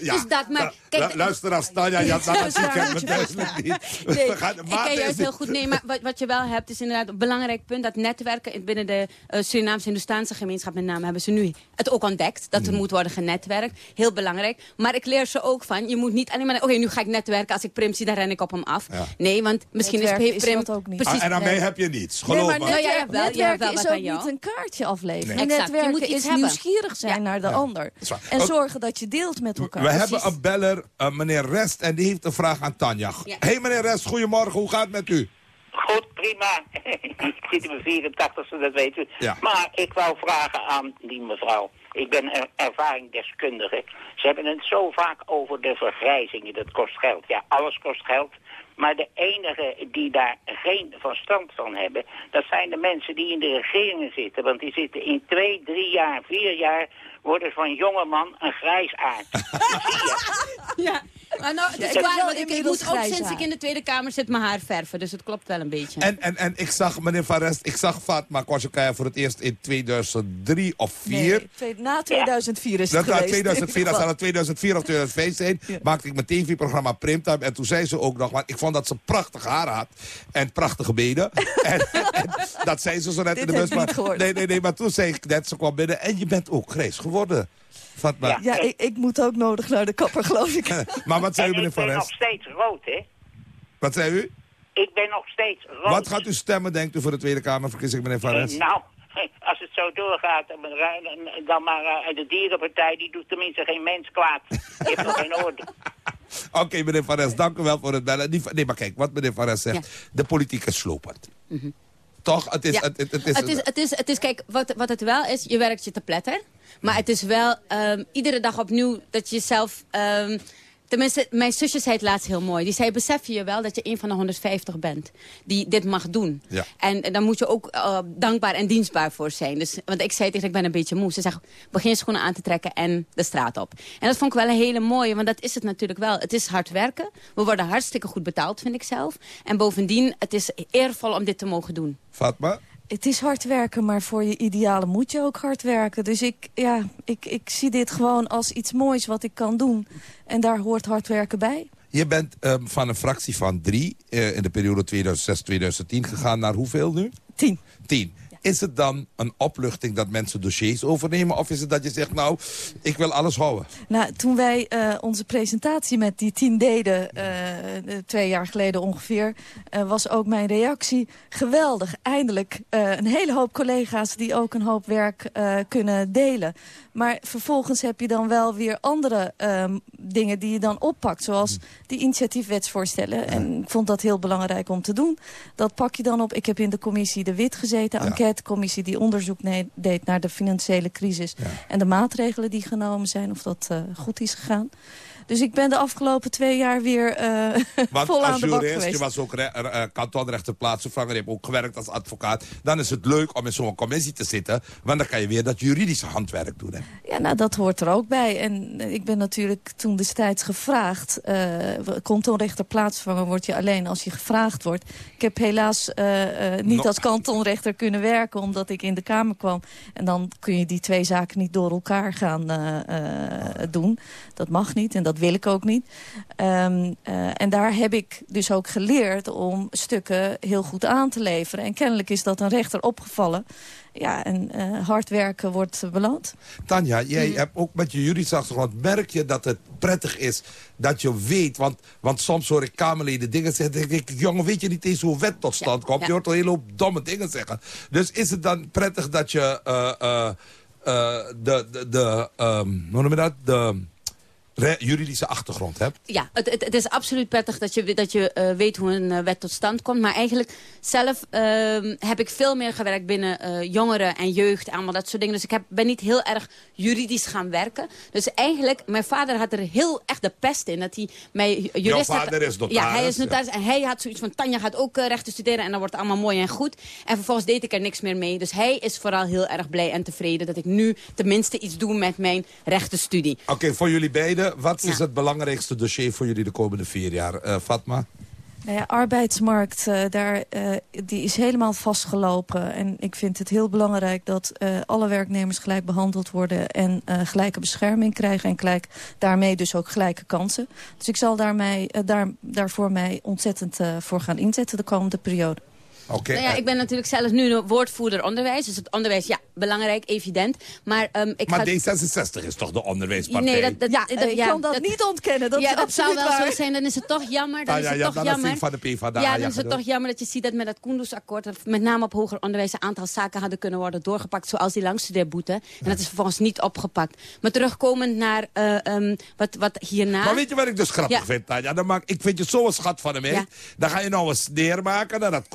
Ja. Dus dat, maar, Lu- kijk, luister als Tanja, ja, dat is ik ken me duidelijk niet. Nee, We gaan- ik Mata ken is juist heel goed. Nee, maar wat, wat je wel hebt is inderdaad een belangrijk punt. Dat netwerken in- binnen de uh, Surinaamse Hindoestaanse gemeenschap met name hebben ze nu het ook ontdekt. Dat Mm. er moet worden genetwerkt. Heel belangrijk. Maar ik leer ze ook van, je moet niet alleen maar... Oké, nu ga ik netwerken. Als ik Prim zie, dan ren ik op hem af. Ja. Nee, want misschien is, Netwerken Prim... dat ook niet. Precies. Ah, en mij heb je niets, geloof nee, maar me. Nou ja, netwerk- jawel, netwerken jawel, is ook niet een kaartje afleveren. Nee. Exact, je Netwerken moet iets is hebben. nieuwsgierig zijn Ja. naar de Ja, ander. En zorgen dat je deelt met elkaar. We Precies. hebben een beller, eh, meneer Rest, en die heeft een vraag aan Tanja. Ja. hey, meneer Rest, goedemorgen, hoe gaat het met u? Goed, prima. ik zit in mijn 84ste, dat weet u. Ja. Maar ik wou vragen aan die mevrouw. Ik ben er ervaringsdeskundige. Ze hebben het zo vaak over de vergrijzingen. Dat kost geld. Ja, alles kost geld. Maar de enigen die daar geen verstand van hebben... dat zijn de mensen die in de regeringen zitten. Want die zitten in twee, drie jaar, vier jaar... worden van jongeman een grijsaard. Ja. Maar nou, het is ik waar, ik, moet ook sinds ik in de Tweede Kamer zit mijn haar verven. Dus het klopt wel een beetje. En, en, en ik zag, meneer Van Rest, ik zag Fatma Kwasjokaya voor het eerst in 2003 of 4. Nee, na 2004 is het Dat geweest. 2004, dat ieder het 2004 of 2005 zijn. Maakte ik mijn tv-programma Primtime. En toen zei ze ook nog, want ik vond dat ze prachtig haar had. En prachtige benen. en, en dat zei ze zo net Dit in de bus. Maar, nee, nee, nee, maar toen zei ik net, ze kwam binnen. En je bent ook grijs geworden. Ja, ik, ik moet ook nodig naar de kapper, geloof ik. maar wat zei u, en meneer ik Van ben nog steeds rood, hè? Wat zei u? Ik ben nog steeds rood. Wat gaat u stemmen, denkt u, voor de Tweede Kamerverkiezing, meneer Van Eh, Rest? Nou, als het zo doorgaat, dan- dan maar eh, de dierenpartij, die doet tenminste geen mens kwaad. Die heeft nog geen orde. Oké, meneer Van Rest, dank u wel voor het bellen. Nee, maar kijk, wat meneer Van Rest zegt. De politiek is slopend. Toch? Het is, Ja. het, het, het is, het, is, het, is, het is, kijk, wat, wat het wel is, je werkt je te pletter. Maar het is wel ehm, iedere dag opnieuw dat je jezelf... ehm, tenminste, mijn zusje zei het laatst heel mooi. Die zei, besef je wel dat je een van de 150 bent die dit mag doen. Ja. En, en daar moet je ook eh, dankbaar en dienstbaar voor zijn. Dus, want ik zei tegen ik ben een beetje moe. Ze zegt, begin je schoenen aan te trekken en de straat op. En dat vond ik wel een hele mooie, want dat is het natuurlijk wel. Het is hard werken. We worden hartstikke goed betaald, vind ik zelf. En bovendien, het is eervol om dit te mogen doen. Fatma? Het is hard werken, maar voor je idealen moet je ook hard werken. Dus ik, ja, ik, ik zie dit gewoon als iets moois wat ik kan doen. En daar hoort hard werken bij. Je bent ehm, van een fractie van drie eh, in de periode 2006-2010 gegaan naar hoeveel nu? Tien. Tien. Is het dan een opluchting dat mensen dossiers overnemen? Of is het dat je zegt, nou, ik wil alles houden? Nou, toen wij eh, onze presentatie met die tien deden, eh, eh, twee jaar geleden ongeveer, was ook mijn reactie geweldig. Eindelijk een hele hoop collega's die ook een hoop werk kunnen delen. Maar vervolgens heb je dan wel weer andere ehm, dingen die je dan oppakt. Zoals die initiatiefwetsvoorstellen. En ik vond dat heel belangrijk om te doen. Dat pak je dan op. Ik heb in de commissie De Wit gezeten. Enquêtecommissie die onderzoek deed naar de financiële crisis. En de maatregelen die genomen zijn. Of dat eh, goed is gegaan. Dus ik ben de afgelopen twee jaar weer Want vol aan als de bak geweest. je was ook re- eh, eh, kantonrechter, plaatsvervanger, je hebt ook gewerkt als advocaat. Dan is het leuk om in zo'n commissie te zitten, want dan kan je weer dat juridische handwerk doen. Hè? Ja, nou, dat hoort er ook bij. En ik ben natuurlijk toen destijds gevraagd. eh kantonrechter plaatsvervanger word je alleen als je gevraagd wordt. Ik heb helaas niet No- als kantonrechter kunnen werken. omdat ik in de Kamer kwam. En dan kun je die twee zaken niet door elkaar gaan uh, doen. Dat mag niet en dat wil ik ook niet. Um, en daar heb ik dus ook geleerd om stukken heel goed aan te leveren. En kennelijk is dat een rechter opgevallen ja, en uh, hard werken wordt beloond. Tanja, jij mm. hebt ook met je juridische achtergrond... merk je dat het prettig is dat je weet... want, want soms hoor ik Kamerleden dingen zeggen... denk ik, jongen, weet je niet eens hoe wet tot stand komt? Je hoort al een hele hoop domme dingen zeggen. Dus is het dan prettig dat je uh, uh, de, de, de um, hoe noem je dat? De juridische achtergrond hebt. Ja, het, het, het, is absoluut prettig dat je, dat je uh, weet hoe een uh, wet tot stand komt. Maar eigenlijk zelf uh, heb ik veel meer gewerkt binnen uh, jongeren en jeugd. Allemaal dat soort dingen. Dus ik heb, ben niet heel erg juridisch gaan werken. Dus eigenlijk, mijn vader had er heel echt de pest in. Dat hij mij jurist Jouw vader is notaris. Ja, hij is notaris. Ja. En hij had zoiets van, Tanja gaat ook rechten studeren. En dan wordt het allemaal mooi en goed. En vervolgens deed ik er niks meer mee. Dus hij is vooral heel erg blij en tevreden. Dat ik nu tenminste iets doe met mijn rechtenstudie. Oké, okay, voor jullie beiden wat is het belangrijkste dossier voor jullie de komende vier jaar? Uh, Fatma? Nou ja, arbeidsmarkt, uh, daar, uh, die is helemaal vastgelopen. En ik vind het heel belangrijk dat uh, alle werknemers gelijk behandeld worden... en gelijke bescherming krijgen en gelijk, daarmee dus ook gelijke kansen. Dus ik zal daarmee, daar, daarvoor mij ontzettend voor gaan inzetten de komende periode. Okay. Nou ja, ik ben natuurlijk zelf nu woordvoerder onderwijs. Dus het onderwijs, ja, belangrijk, evident. Maar, um, ik maar ga... D66 is toch de onderwijspartij? Nee, dat, dat, ja, dat, ik ja, kan dat, dat, niet ontkennen. Dat, ja, is dat zou wel waar. zo zijn. Dan is het toch jammer. Dan ah, is ja, het ja, toch dan jammer. van de PvdA. Ja, dan is het toch jammer dat je ziet dat met het Koendersakkoord... met name op hoger onderwijs een aantal zaken hadden kunnen worden doorgepakt... zoals die langstudeerboete. En dat is vervolgens niet opgepakt. Maar terugkomend naar uh, um, wat, wat hierna... Maar weet je wat ik dus grappig vind, Tanja? Dan maak, ik vind je zo'n schat van hem, hè? Dan ga je nou een sneer maken naar dat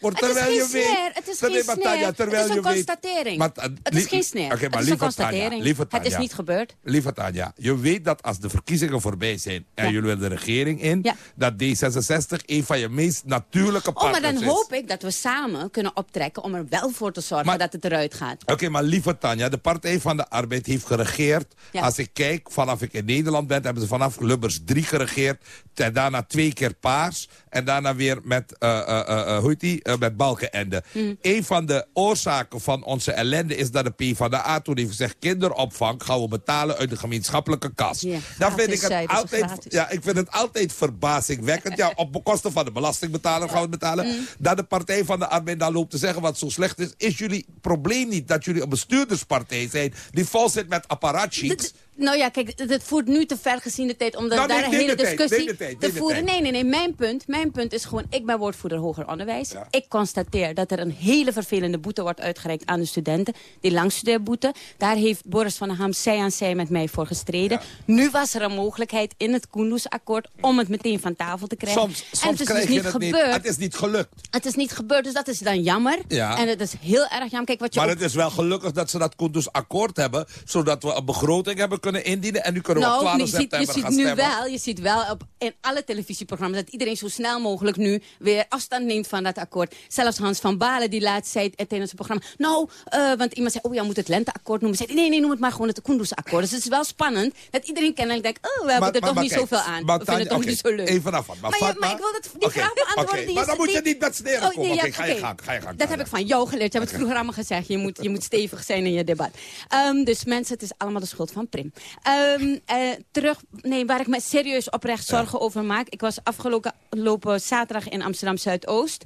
Koendersakkoord... terwijl je weet het is geen sneer. terwijl het is een constatering. Maar, het is geen sneer. Okay, het is een constatering. Tanja, het is niet gebeurd. Lieve Tanja, je weet dat als de verkiezingen voorbij zijn... en ja. jullie willen de regering in... Ja. dat D66 een van je meest natuurlijke partners is. Oh, maar dan hoop ik dat we samen kunnen optrekken... om er wel voor te zorgen maar, dat het eruit gaat. Oké, okay, maar lieve Tanja, de Partij van de Arbeid heeft geregeerd. Ja. Als ik kijk, vanaf ik in Nederland ben... hebben ze vanaf Lubbers 3 geregeerd. En daarna twee keer paars. En daarna weer met, uh, uh, uh, hoe heet die? Met Balkenende. Mm. Een van de oorzaken van onze ellende is dat de PvdA toen heeft gezegd... kinderopvang gaan we betalen uit de gemeenschappelijke kas. Ja, Dan vind ik het altijd, ja, ik vind het altijd verbazingwekkend. Ja, op kosten van de belastingbetaler gaan we het betalen. Mm. Dat de Partij van de Arbeid dan loopt te zeggen wat zo slecht is. Is jullie probleem niet dat jullie een bestuurderspartij zijn... die vol zit met apparatchiks... Nou ja, kijk, het voert nu te ver gezien de tijd om nou, daar een hele discussie tijd, tijd, te voeren. Nee, nee, nee. Mijn punt, mijn punt is gewoon, ik ben woordvoerder hoger onderwijs. Ja. Ik constateer dat er een hele vervelende boete wordt uitgereikt aan de studenten. Die langstudeerboete. Daar heeft Boris van der Ham zij aan zij met mij voor gestreden. Ja. Nu was er een mogelijkheid in het Koendersakkoord om het meteen van tafel te krijgen. Soms, soms en het is krijg dus niet het gebeurd. niet. Het is niet gelukt. Het is niet gebeurd, dus dat is dan jammer. Ja. En het is heel erg jammer. Kijk, wat je maar ook... het is wel gelukkig dat ze dat Koendersakkoord hebben... zodat we een begroting hebben kunnen indienen... en nu kunnen we nou, op 12 je ziet, je ziet nu wel, je ziet wel op, in alle televisieprogramma's... dat iedereen zo snel mogelijk nu weer afstand neemt van dat akkoord. Zelfs Hans van Balen die laatst zei tijdens het programma... nou, uh, want iemand zei, oh ja, moet het lenteakkoord noemen. Zei, nee, nee, noem het maar gewoon het Koendersakkoord. Dus het is wel spannend dat iedereen kennelijk denkt... oh, we hebben er toch maar niet kijk, zoveel aan. maar we vinden het toch niet zo leuk. Even af. Maar, Maar, ja, maar ik wil dat, die Oké, vraag beantwoorden. maar dan moet je niet met sneren Oh, komen. Oké, ga je gang, ga je gang. Dat heb ik van jou geleerd. Je hebt het vroeger allemaal gezegd. Je moet, je moet stevig zijn in je debat. Ehm, dus mensen, het is allemaal de schuld van Prim. Ehm, eh, terug, nee, waar ik me serieus oprecht zorgen over maak. Ik was afgelopen lopen zaterdag in Amsterdam Zuidoost.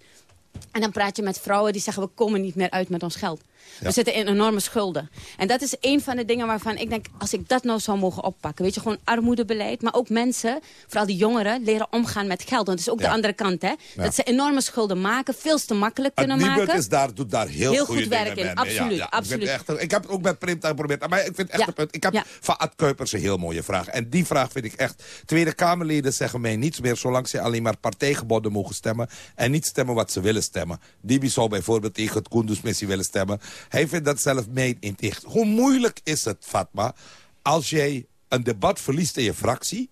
En dan praat je met vrouwen die zeggen, we komen niet meer uit met ons geld. We zitten in enorme schulden. En dat is een van de dingen waarvan ik denk, als ik dat nou zou mogen oppakken. Weet je, gewoon armoedebeleid. Maar ook mensen, vooral die jongeren, leren omgaan met geld. Want het is ook de andere kant, hè. Dat ze enorme schulden maken, veel te makkelijk kunnen maken. is daar, doet daar heel, Heel goed werk in, absoluut, absoluut. Ik, echt, ik heb het ook met Prim geprobeerd. Maar ik vind echt een punt. Ik heb van Ad Kuipers een heel mooie vraag. En die vraag vind ik echt... Tweede Kamerleden zeggen mij niets meer... zolang ze alleen maar partijgebonden mogen stemmen... en niet stemmen wat ze willen stemmen. Dibi zou bijvoorbeeld tegen het Koendersmissie willen stemmen. Hij vindt dat zelf mij in tegen. Hoe moeilijk is het, Fatma... als jij een debat verliest in je fractie...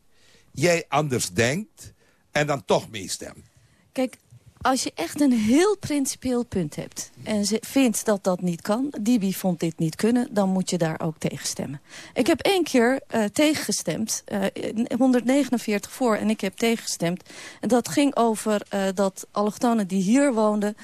jij anders denkt en dan toch meestemt? Kijk, als je echt een heel principieel punt hebt... en ze vindt dat dat niet kan, Dibi vond dit niet kunnen... dan moet je daar ook tegen stemmen. Ik heb één keer uh, tegengestemd, uh, 149 voor en ik heb tegengestemd. En dat ging over uh, dat allochtonen die hier woonden...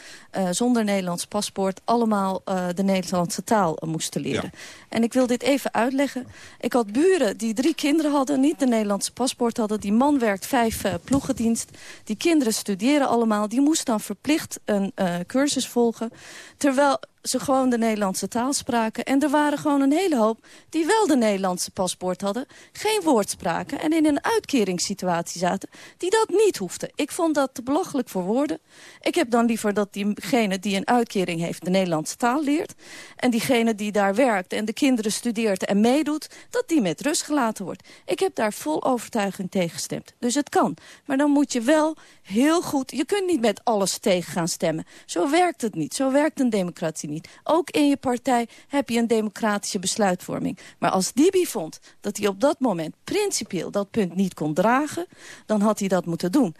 Zonder Nederlands paspoort allemaal de Nederlandse taal moesten leren. Ja. En ik wil dit even uitleggen. Ik had buren die drie kinderen hadden, niet de Nederlandse paspoort hadden. Die man werkt vijf ploegendienst. Die kinderen studeren allemaal. Die moesten dan verplicht een cursus volgen. Terwijl ze gewoon de Nederlandse taal spraken. En er waren gewoon een hele hoop die wel de Nederlandse paspoort hadden. Geen woord spraken en in een uitkeringssituatie zaten die dat niet hoefden. Ik vond dat te belachelijk voor woorden. Ik heb dan liever dat diegene die een uitkering heeft de Nederlandse taal leert. En diegene die daar werkt en de kinderen studeert en meedoet, dat die met rust gelaten wordt. Ik heb daar vol overtuiging tegen gestemd. Dus het kan. Maar dan moet je wel heel goed... Je kunt niet met alles tegen gaan stemmen. Zo werkt het niet. Zo werkt een democratie niet. Ook in je partij heb je een democratische besluitvorming. Maar als Dibi vond dat hij op dat moment principieel dat punt niet kon dragen... dan had hij dat moeten doen.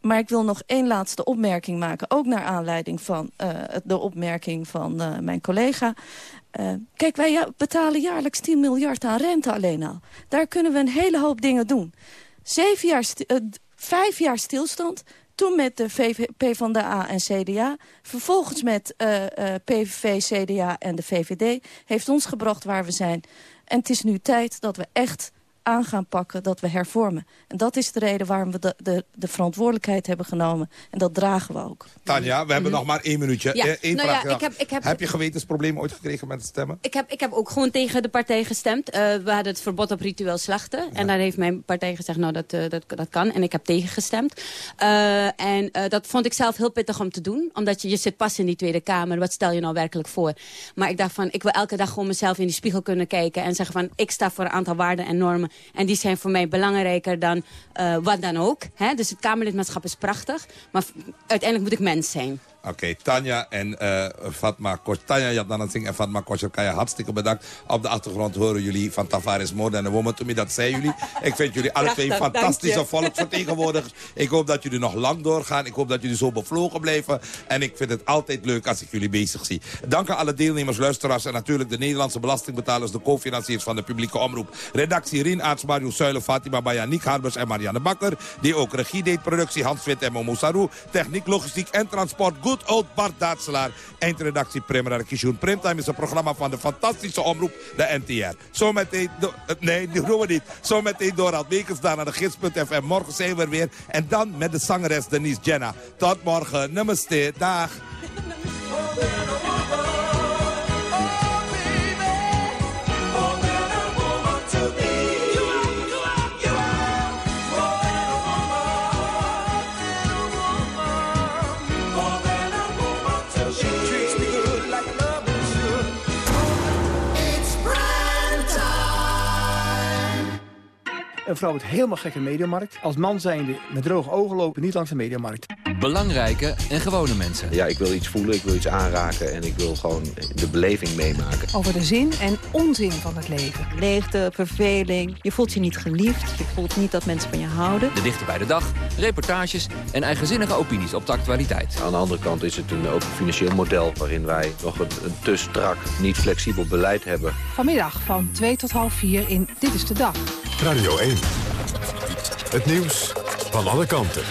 Maar ik wil nog één laatste opmerking maken. Ook naar aanleiding van uh, de opmerking van uh, mijn collega. Uh, kijk, wij betalen jaarlijks 10 miljard aan rente alleen al. Daar kunnen we een hele hoop dingen doen. Jaar, vijf jaar stilstand, toen met de VV, PvdA en CDA. Vervolgens met uh, uh, PVV, CDA en de VVD. Heeft ons gebracht waar we zijn. En het is nu tijd dat we echt aan gaan pakken dat we hervormen. En dat is de reden waarom we de, de, de verantwoordelijkheid hebben genomen. En dat dragen we ook. Tanja, we hebben nog maar één minuutje. Ja. Eén nou vraag. ja, ik heb, ik heb, heb je gewetensproblemen ooit gekregen met het stemmen? Ik heb, ik heb ook gewoon tegen de partij gestemd. Uh, we hadden het verbod op ritueel slachten. Ja. En daar heeft mijn partij gezegd, nou dat, uh, dat, dat kan. En ik heb tegengestemd. Uh, en dat vond ik zelf heel pittig om te doen. Omdat je, je zit pas in die Tweede Kamer. Wat stel je nou werkelijk voor? Maar ik dacht van, ik wil elke dag gewoon mezelf in die spiegel kunnen kijken. En zeggen van, ik sta voor een aantal waarden en normen. En die zijn voor mij belangrijker dan uh, wat dan ook. Hè? Dus het Kamerlidmaatschap is prachtig. Maar uiteindelijk moet ik mens zijn. Oké, okay, Tanja en uh, Fatma Kors. Tanja Jadnanatsing en Fatma Korsakaya, hartstikke bedankt. Op de achtergrond horen jullie van Tavares More en de Woman to Me. Dat zei jullie. Ik vind jullie alle twee fantastische volksvertegenwoordigers. Ik hoop dat jullie nog lang doorgaan. Ik hoop dat jullie zo bevlogen blijven. En ik vind het altijd leuk als ik jullie bezig zie. Dank aan alle deelnemers, luisteraars en natuurlijk de Nederlandse belastingbetalers, de co-financiers van de publieke omroep. Redactie Rien Aarts, Mario Zuilen, Fatima Bayaniek Harbers en Marianne Bakker. Die ook regie deed, productie Hans Wit en Momo Sarou. Techniek, logistiek en transport. Good old Bart Daatselaar. Eindredactie Primera Kishun. Primtime is een programma van de fantastische omroep, de NTR. Zometeen, nee, die doen we niet. Zometeen Dorald Wekens daar naar de gids.fm. Morgen zijn we er weer. En dan met de zangeres Denise Jenna. Tot morgen. Namaste. Dag. Een vrouw wordt helemaal gek in de mediamarkt. Als man zijnde met droge ogen lopen niet langs de mediamarkt. Belangrijke en gewone mensen. Ja, ik wil iets voelen, ik wil iets aanraken en ik wil gewoon de beleving meemaken. Over de zin en onzin van het leven. Leegte, verveling, je voelt je niet geliefd, je voelt niet dat mensen van je houden. De dichter bij de dag, reportages en eigenzinnige opinies op de actualiteit. Aan de andere kant is het een, ook een financieel model waarin wij nog een, een te strak, niet flexibel beleid hebben. Vanmiddag van 2 tot half 4 in Dit is de Dag. Radio 1. Het nieuws van alle kanten.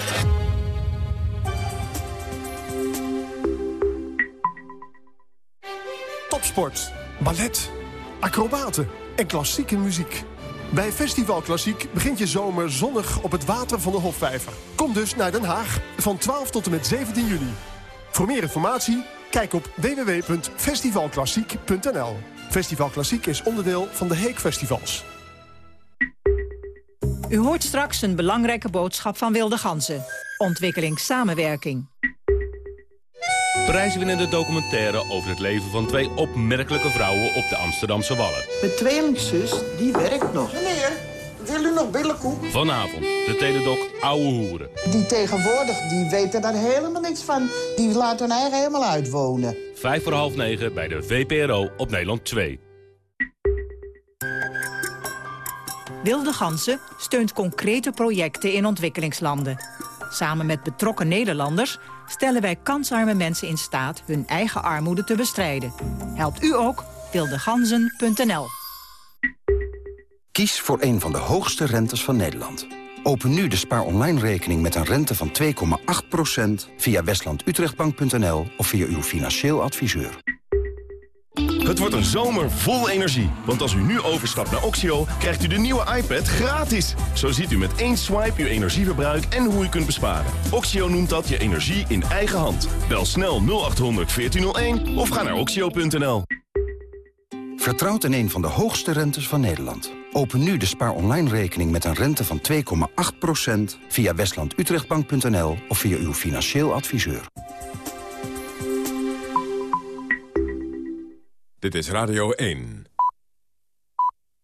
Topsport, ballet, acrobaten en klassieke muziek. Bij Festival Klassiek begint je zomer zonnig op het water van de Hofvijver. Kom dus naar Den Haag van 12 tot en met 17 juli. Voor meer informatie, kijk op www.festivalklassiek.nl. Festival Klassiek is onderdeel van de Heek Festivals. U hoort straks een belangrijke boodschap van Wilde Ganzen. Ontwikkelingssamenwerking. Prijswinnende documentaire over het leven van twee opmerkelijke vrouwen op de Amsterdamse Wallen. Mijn tweelingzus, die werkt nog. Meneer, wil u nog billenkoek? Vanavond, de teledoc Ouwe Hoeren. Die tegenwoordig, die weten daar helemaal niks van. Die laten hun eigen helemaal uitwonen. Vijf voor half negen bij de VPRO op Nederland 2. Wilde Gansen steunt concrete projecten in ontwikkelingslanden. Samen met betrokken Nederlanders stellen wij kansarme mensen in staat hun eigen armoede te bestrijden. Helpt u ook? wildeganzen.nl Kies voor een van de hoogste rentes van Nederland. Open nu de spaar online rekening met een rente van 2,8% via westlandutrechtbank.nl of via uw financieel adviseur. Het wordt een zomer vol energie. Want als u nu overstapt naar Oxio, krijgt u de nieuwe iPad gratis. Zo ziet u met één swipe uw energieverbruik en hoe u kunt besparen. Oxio noemt dat je energie in eigen hand. Bel snel 0800 1401 of ga naar oxio.nl. Vertrouwt in een van de hoogste rentes van Nederland. Open nu de spaar online rekening met een rente van 2,8% via westlandutrechtbank.nl of via uw financieel adviseur. Dit is Radio 1.